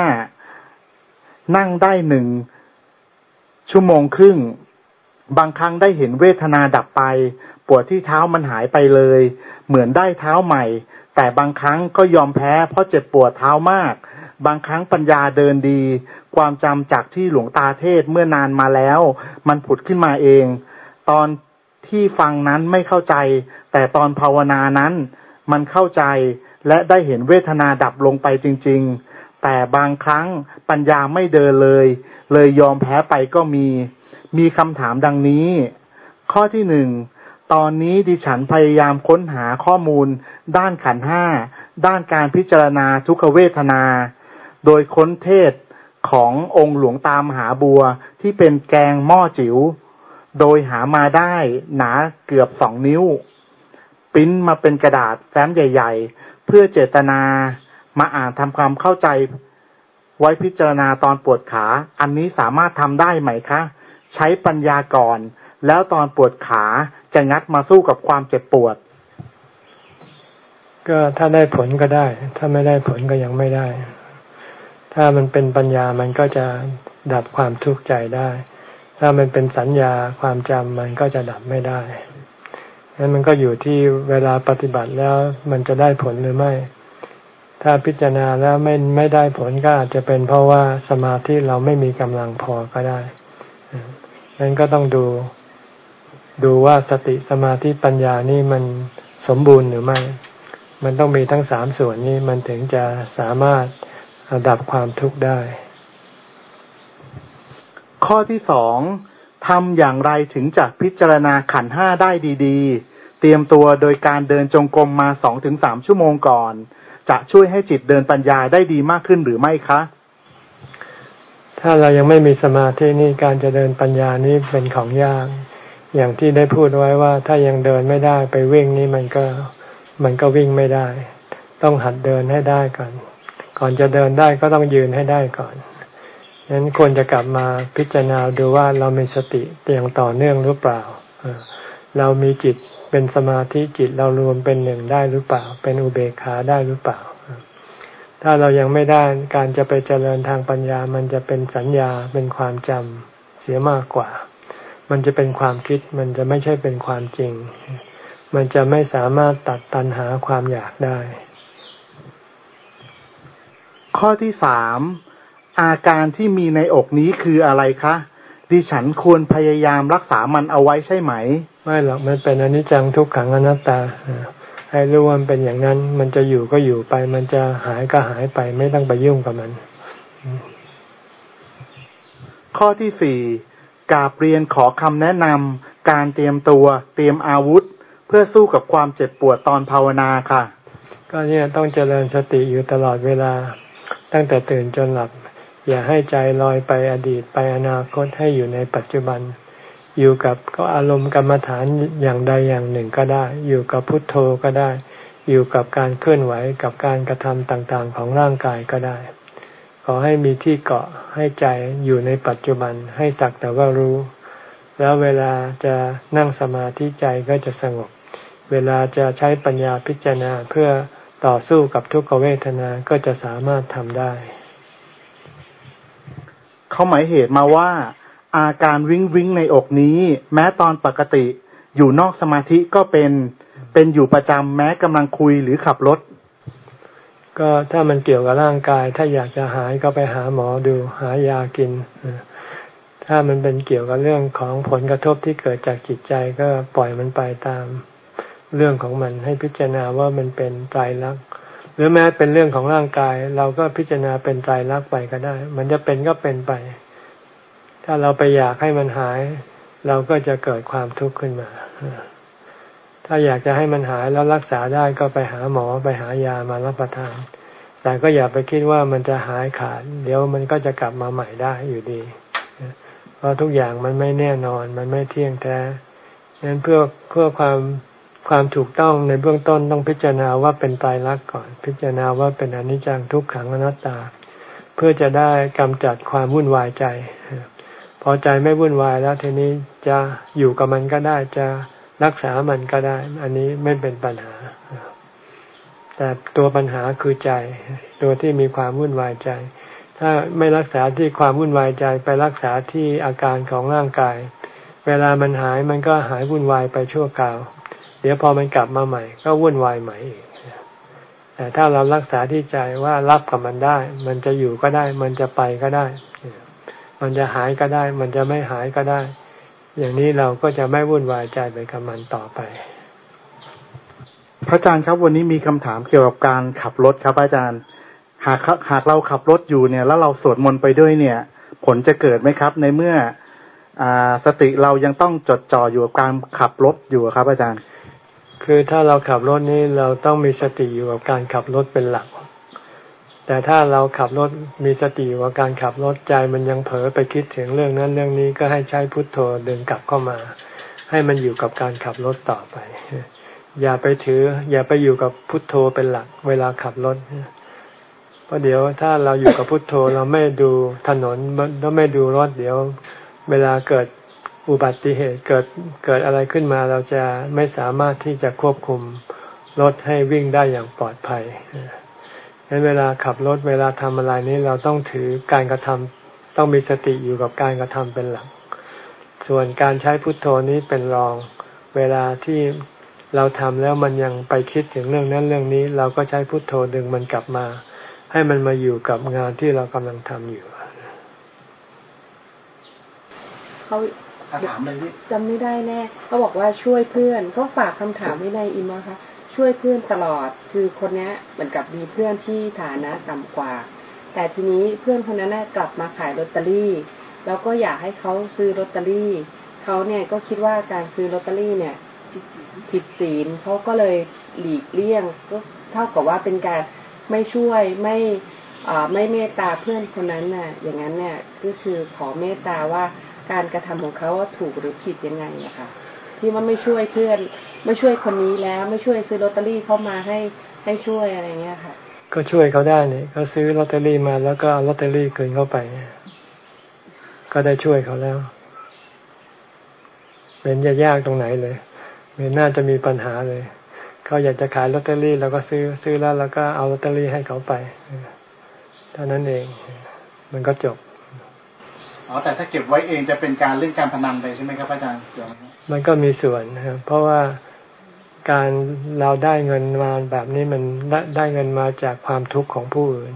Speaker 3: นั่งได้หนึ่งชั่วโมงครึ่ง บางครั้งได้เห็นเวทนาดับไป ปวดที่เท้ามันหายไปเลย เหมือนได้เท้าใหม่ แต่บางครั้งก็ยอมแพ้เพราะเจ็บปวดเท้ามาก บางครั้งปัญญาเดินดี ความจำจากที่หลวงตาเทศเมื่อนานมาแล้ว มันผุดขึ้นมาเอง ตอน ที่ฟังนั้นไม่เข้าใจ แต่ตอนภาวนานั้น มันเข้าใจและได้เห็นเวทนาดับลงไปจริง ๆ แต่บางครั้งปัญญาไม่เดินเลย เลยยอมแพ้ไปก็มี มีคำถามดังนี้ ข้อที่หนึ่งตอนนี้ดิฉันพยายามค้นหาข้อมูล ด้านขันห้า ด้านการพิจารณาทุกขเวทนา โดยค้นเทศขององค์หลวงตามหาบัวที่เป็นแกงหม้อจิว๋ว โดยหามาได้หนาเกือบสองนิ้ว ปิ้นมาเป็นกระดาษแฟ้มใหญ่ ๆ เพื่อเจตนามาอ่านทำความเข้าใจ ไว้พิจารณาตอนปวดขา อันนี้สามารถทำได้ไหมคะ ใช้ปัญญาก่อน แล้วตอนปวดขาจะงัดมาสู้กับความเจ็บปวด
Speaker 1: ก็ถ้าได้ผลก็ได้ ถ้าไม่ได้ผลก็ยังไม่ได้ ถ้ามันเป็นปัญญามันก็จะดับความทุกข์ใจได้ ถ้ามันเป็นสัญญาความจำมันก็จะดับไม่ได้นั้นมันก็อยู่ที่เวลาปฏิบัติแล้วมันจะได้ผลหรือไม่ ถ้าพิจารณาแล้วไม่ไม่ได้ผลก็อาจจะเป็นเพราะว่าสมาธิเราไม่มีกำลังพอก็ได้นั้นก็ต้องดูดูว่าสติสมาธิปัญญานี่มันสมบูรณ์หรือไม่ มันต้องมีทั้งสามส่วนนี้มันถึงจะสามารถดับความทุกข์ได้
Speaker 3: ข้อที่สองทำอย่างไรถึงจะพิจารณาขันห้าได้ดีๆ เตรียมตัวโดยการเดินจงกรมมาสองถึงสามชั่วโมงก่อน จะช่วยให้จิตเดินปัญญาได้ดีมากขึ้นหรือไม่คะ
Speaker 1: ถ้าเรายังไม่มีสมาธินี่การจะเดินปัญญานี้เป็นของยาก อย่างที่ได้พูดไว้ว่าถ้ายังเดินไม่ได้ไปวิ่งนี่มันก็มันก็วิ่งไม่ได้ ต้องหัดเดินให้ได้ก่อน ก่อนจะเดินได้ก็ต้องยืนให้ได้ก่อน ฉะนั้นควรจะกลับมาพิจารณาดูว่าเรามีสติอย่างต่อเนื่องหรือเปล่า เรามีจิตเป็นสมาธิจิตเรารวมเป็นหนึ่งได้หรือเปล่า เป็นอุเบกขาได้หรือเปล่า ถ้าเรายังไม่ได้การจะไปเจริญทางปัญญา มันจะเป็นสัญญาเป็นความจำเสียมากกว่า มันจะเป็นความคิดมันจะไม่ใช่เป็นความจริง มันจะไม่สามารถตัดตันหาความอยากได้
Speaker 3: ข้อที่สาม อาการที่มีในอกนี้คืออะไรคะดิฉันควรพยายามรักษามันเอาไว้ใช่ไหม
Speaker 1: ไม่หรอกมันเป็นอนิจจังทุกขังอนัตตา ให้รู้ว่ามันเป็นอย่างนั้น มันจะอยู่ก็อยู่ไป มันจะหายก็หายไปไม่ต้องไปยุ่งกับมัน
Speaker 3: ข้อที่สี่กาเรียนขอคำแนะนำการเตรียมตัวเตรียมอาวุธ เพื่อสู้กับความเจ็บปวดตอนภาวนาค่ะ
Speaker 1: ก็เนี่ยต้องเจริญสติอยู่ตลอดเวลา ตั้งแต่ตื่นจนหลับ อย่าให้ใจลอยไปอดีตไปอนาคตให้อยู่ในปัจจุบัน อยู่กับก็อารมณ์กรรมฐานอย่างใดอย่างหนึ่งก็ได้ อยู่กับพุทโธก็ได้ อยู่กับการเคลื่อนไหวกับการกระทำต่างๆ ของร่างกายก็ได้ ขอให้มีที่เกาะให้ใจอยู่ในปัจจุบันให้สักแต่ว่ารู้ แล้วเวลาจะนั่งสมาธิใจก็จะสงบ เวลาจะใช้ปัญญาพิจารณาเพื่อต่อสู้กับทุกขเวทนาก็จะสามารถทำได้
Speaker 3: เขาหมายเหตุมาว่า อาการวิ้งวิ้งในอกนี้ แม้ตอนปกติอยู่นอกสมาธิก็เป็นเป็นอยู่ประจำแม้กำลังคุยหรือขับรถ
Speaker 1: ก็ถ้ามันเกี่ยวกับร่างกาย ถ้าอยากจะหายก็ไปหาหมอดู หายากิน ถ้ามันเป็นเกี่ยวกับเรื่องของผลกระทบที่เกิดจากจิตใจก็ปล่อยมันไปตามเรื่องของมันให้พิจารณาว่ามันเป็นใจรักห รือแม้เป็นเรื่องของร่างกาย เราก็พิจารณาเป็นใจรักไปก็ได้ มันจะเป็นก็เป็นไป ถ้าเราไปอยากให้มันหาย เราก็จะเกิดความทุกข์ขึ้นมา ถ้าอยากจะให้มันหายแล้วรักษาได้ก็ไปหาหมอไปหายามารับประทาน แต่ก็อย่าไปคิดว่ามันจะหายขาด เดี๋ยวมันก็จะกลับมาใหม่ได้อยู่ดี เพราะทุกอย่างมันไม่แน่นอน มันไม่เที่ยงแท้นั้นเพื่อเพื่อความ ความถูกต้องในเบื้องต้นต้องพิจารณาว่าเป็นตายรักก่อน พิจารณาว่าเป็นอนิจจังทุกขังอนัตตา เพื่อจะได้กำจัดความวุ่นวายใจ พอใจไม่วุ่นวายแล้วทีนี้จะอยู่กับมันก็ได้จะรักษามันก็ได้ อันนี้ไม่เป็นปัญหา แต่ตัวปัญหาคือใจ ตัวที่มีความวุ่นวายใจ ถ้าไม่รักษาที่ความวุ่นวายใจไปรักษาที่อาการของร่างกาย เวลามันหายมันก็หายวุ่นวายไปชั่วคราว เดี๋ยวพอมันกลับมาใหม่ ก็วุ่นวายใหม่อีกแต่ถ้าเรารักษาที่ใจว่ารับกับมันได้ มันจะอยู่ก็ได้ มันจะไปก็ได้ มันจะหายก็ได้ มันจะไม่หายก็ได้ อย่างนี้เราก็จะไม่วุ่นวายใจไปกับมันต่อไป
Speaker 3: พระอาจารย์ครับวันนี้มีคำถามเกี่ยวกับการขับรถครับอาจารย์ หากหากเราขับรถอยู่เนี่ย แล้วเราสวดมนต์ไปด้วยเนี่ย ผลจะเกิดไหมครับ ในเมื่ออ่าสติเรายังต้องจดจ่ออยู่กับการขับรถอยู่ครับอาจารย์
Speaker 1: คือถ้าเราขับรถนี้เราต้องมีสติอยู่กับการขับรถเป็นหลัก แต่ถ้าเราขับรถมีสติอยู่กับการขับรถใจมันยังเผลอไปคิดถึงเรื่องนั้นเรื่องนี้ก็ให้ใช้พุทโธเดินกลับเข้ามา ให้มันอยู่กับการขับรถต่อไป อย่าไปถือ อย่าไปอยู่กับพุทโธเป็นหลัก เวลาขับรถเพราะเดี๋ยวถ้าเราอยู่กับพุทโธเราไม่ดูถนนเราไม่ดูรถเดี๋ยว เวลาเกิด อุบัติเหตุเกิดเกิดอะไรขึ้นมาเราจะไม่สามารถที่จะควบคุมรถให้วิ่งได้อย่างปลอดภัยดังนั้นเวลาขับรถเวลาทำอะไรนี้เราต้องถือการกระทำต้องมีสติอยู่กับการกระทำเป็นหลัก ส่วนการใช้พุทโธนี้เป็นรอง เวลาที่เราทำแล้วมันยังไปคิดถึงเรื่องนั้นเรื่องนี้ เราก็ใช้พุทโธดึงมันกลับมา ให้มันมาอยู่กับงานที่เรากำลังทำอยู่
Speaker 2: เขา ถามเลยจำไม่ได้แน่เขาบอกว่าช่วยเพื่อนเขาฝากคำถามไว้ในอินนะคะช่วยเพื่อนตลอด คือคนนี้เหมือนกับมีเพื่อนที่ฐานะต่ำกว่า แต่ทีนี้เพื่อนคนนั้นกลับมาขายลอตเตอรี่แล้วก็อยากให้เขาซื้อลอตเตอรี่เขาเนี่ยก็คิดว่าการซื้อลอตเตอรี่เนี่ย ผิดศีลเขาก็เลยหลีกเลี่ยง ก็เท่ากับว่าเป็นการไม่ช่วยไม่ไม่เมตตาเพื่อนคนนั้นน่ะ อย่างนั้นเนี่ยก็คือขอเมตตาว่า การกระทำของเขาว่าถูกหรือผิดยังไงอะค่ะที่ว่าไม่ช่วยเพื่อนไม่ช่วยคนนี้แล้วไม่ช่วยซื้อลอตเตอรี่เข้ามาให้ให้ช่วยอะไรเงี้ยค่ะ
Speaker 1: ก็ช่วยเขาได้เนี่ยเขาซื้อลอตเตอรี่มาแล้วก็เอาลอตเตอรี่คืนเข้าไปก็ได้ช่วยเขาแล้วเป็นยากตรงไหนเลยไม่น่าจะมีปัญหาเลยเขาอยากจะขายลอตเตอรี่เราก็ซื้อซื้อแล้วแล้วก็เอาลอตเตอรี่ให้เขาไปเท่านั้นเอง มันก็จบ
Speaker 3: อ๋อแต่ถ้าเก็บไว้เองจะเป็นการเล่นการพนันไปใช่ไหมครับอาจารย์
Speaker 1: มันก็มีส่วนนะครับเพราะว่าการเราได้เงินมาแบบนี้มันได้ได้เงินมาจากความทุกข์ของผู้อื่น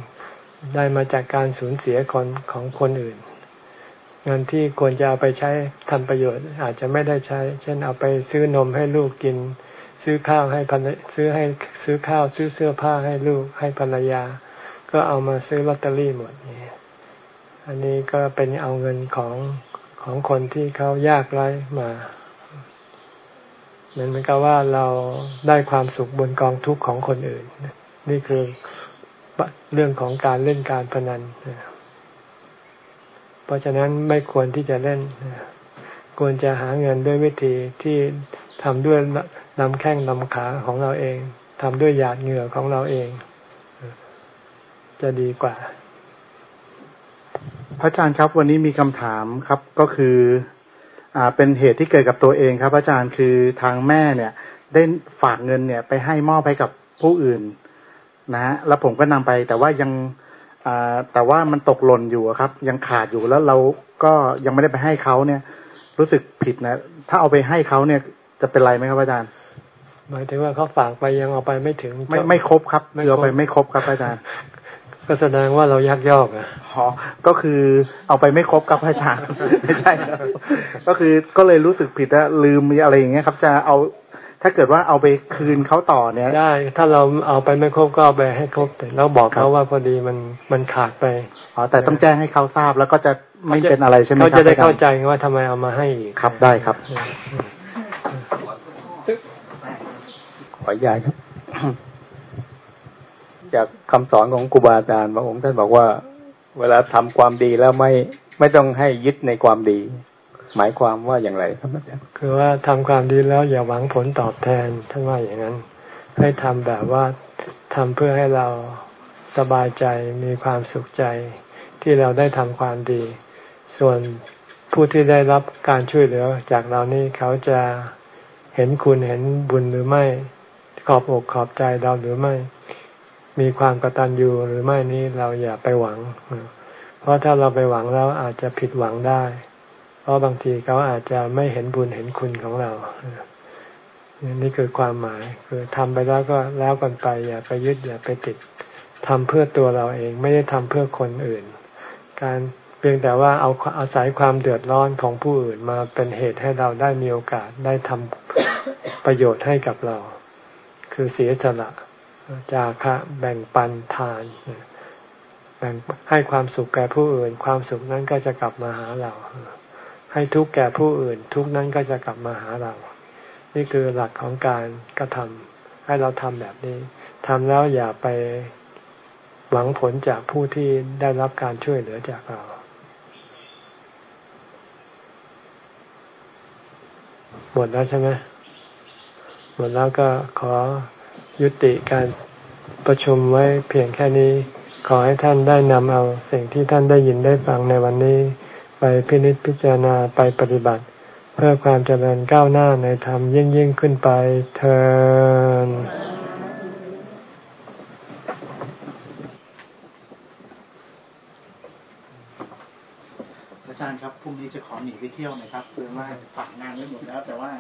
Speaker 1: ได้มาจากการสูญเสียคนของคนอื่น เงินที่ควรจะเอาไปใช้ทำประโยชน์ อาจจะไม่ได้ใช้ เช่นเอาไปซื้อนมให้ลูกกิน ซื้อข้าวให้ภรรซื้อให้ซื้อข้าวซื้อเสื้อผ้าให้ลูกให้ภรรยา ก็เอามาซื้อลอตเตอรี่หมดนี่ อันนี้ก็เป็นเอาเงินของของคนที่เขายากไร้มาเหมือนกับว่าเราได้ความสุขบนกองทุกข์ของคนอื่น นี่คือเรื่องของการเล่นการพนัน เพราะฉะนั้นไม่ควรที่จะเล่น ควรจะหาเงินด้วยวิธีที่ทำด้วยลำแข้งลำขาของเราเองทำด้วยหยาดเหงื่อของเราเอง จะดีกว่า
Speaker 3: พระอาจารย์ครับ วันนี้มีคำถามครับก็คืออ่าเป็นเหตุที่เกิดกับตัวเองครับ อาจารย์คือทางแม่เนี่ย ได้ฝากเงินเนี่ย ไปให้มอบให้กับผู้อื่น นะฮะแล้วผมก็นำไป แต่ว่ายังอ่าแต่ว่ามันตกหล่นอยู่ครับ ยังขาดอยู่แล้วเราก็ยังไม่ได้ไปให้เขาเนี่ย รู้สึกผิดนะ ถ้าเอาไปให้เขาเนี่ย จะเป็นไรไหมครับอาจารย์
Speaker 1: หมายถึงว่าเขาฝากไปยังเอาไปไม่ถึง
Speaker 3: ไม่ไม่ครบครับเอาไปไม่ครบครับอาจารย์
Speaker 1: ก็แสดงว่าเรายักยอกอะ
Speaker 3: อ๋อก็คือเอาไปไม่ครบกับพระอาจารย์ไม่ใช่ก็คือก็เลยรู้สึกผิดอะลืมอะไรอย่างเงี้ยครับ จะเอาถ้าเกิดว่าเอาไปคืนเขาต่อเนี่ย
Speaker 1: ได้ ถ้าเราเอาไปไม่ครบก็เอาไปให้ครบแต่เราบอกเขาว่าพอดีมันมันขาดไป
Speaker 3: อ๋อแต่ต้องแจ้งให้เขาทราบแล้วก็จะไม่เป็นอะไรใช่ไหมครับ
Speaker 1: เขาจะได้เข้าใจว่าทำไมเอามาให้
Speaker 3: ครับได้ครับขออนุญาตครับ จากคำสอนของครูบาอาจารย์พระองค์ท่านบอกว่า เวลาทำความดีแล้วไม่ไม่ต้องให้ยึดในความดี หมายความว่าอย่างไรครับอาจารย์
Speaker 1: คือว่าทำความดีแล้วอย่าหวังผลตอบแทนท่านว่าอย่างนั้น ให้ทำแบบว่าทำเพื่อให้เราสบายใจมีความสุขใจที่เราได้ทำความดี ส่วนผู้ที่ได้รับการช่วยเหลือจากเรานี่เขาจะเห็นคุณเห็นบุญหรือไม่ขอบอกขอบใจเราหรือไม่ มีความกตัญญูหรือไม่นี้เราอย่าไปหวัง เพราะถ้าเราไปหวังแล้วอาจจะผิดหวังได้ เพราะบางทีเขาอาจจะไม่เห็นบุญเห็นคุณของเรา นี่คือความหมาย คือทำไปแล้วก็แล้วกันไป อย่าไปยึดอย่าไปติดทำเพื่อตัวเราเองไม่ได้ทำเพื่อคนอื่น การเพียงแต่ว่าเอาอาศัยความเดือดร้อนของผู้อื่นมาเป็นเหตุให้เราได้มีโอกาสได้ทำประโยชน์ให้กับเรา คือเสียสละ จาคะแบ่งปันทานแบ่งให้ความสุขแก่ผู้อื่น ความสุขนั้นก็จะกลับมาหาเรา ให้ทุกข์แก่ผู้อื่น ทุกข์นั้นก็จะกลับมาหาเรา นี่คือหลักของการกระทำให้เราทำแบบนี้ทำแล้วอย่าไปหวังผลจากผู้ที่ได้รับการช่วยเหลือจากเราหมดแล้วใช่ไหมหมดแล้วก็ขอ ยุติการประชุมไว้เพียงแค่นี้ ขอให้ท่านได้นำเอาสิ่งที่ท่านได้ยินได้ฟังในวันนี้ ไปพินิจพิจารณาไปปฏิบัติ เพื่อความเจริญก้าวหน้าในธรรมยิ่งยิ่งขึ้นไปเทอ
Speaker 3: อาจารย์ครับพรุ่งนี้จะขอหนีไปเที่ยวนะครับคือว่าฝากงานไว้หมดแล้ว แต่ว่า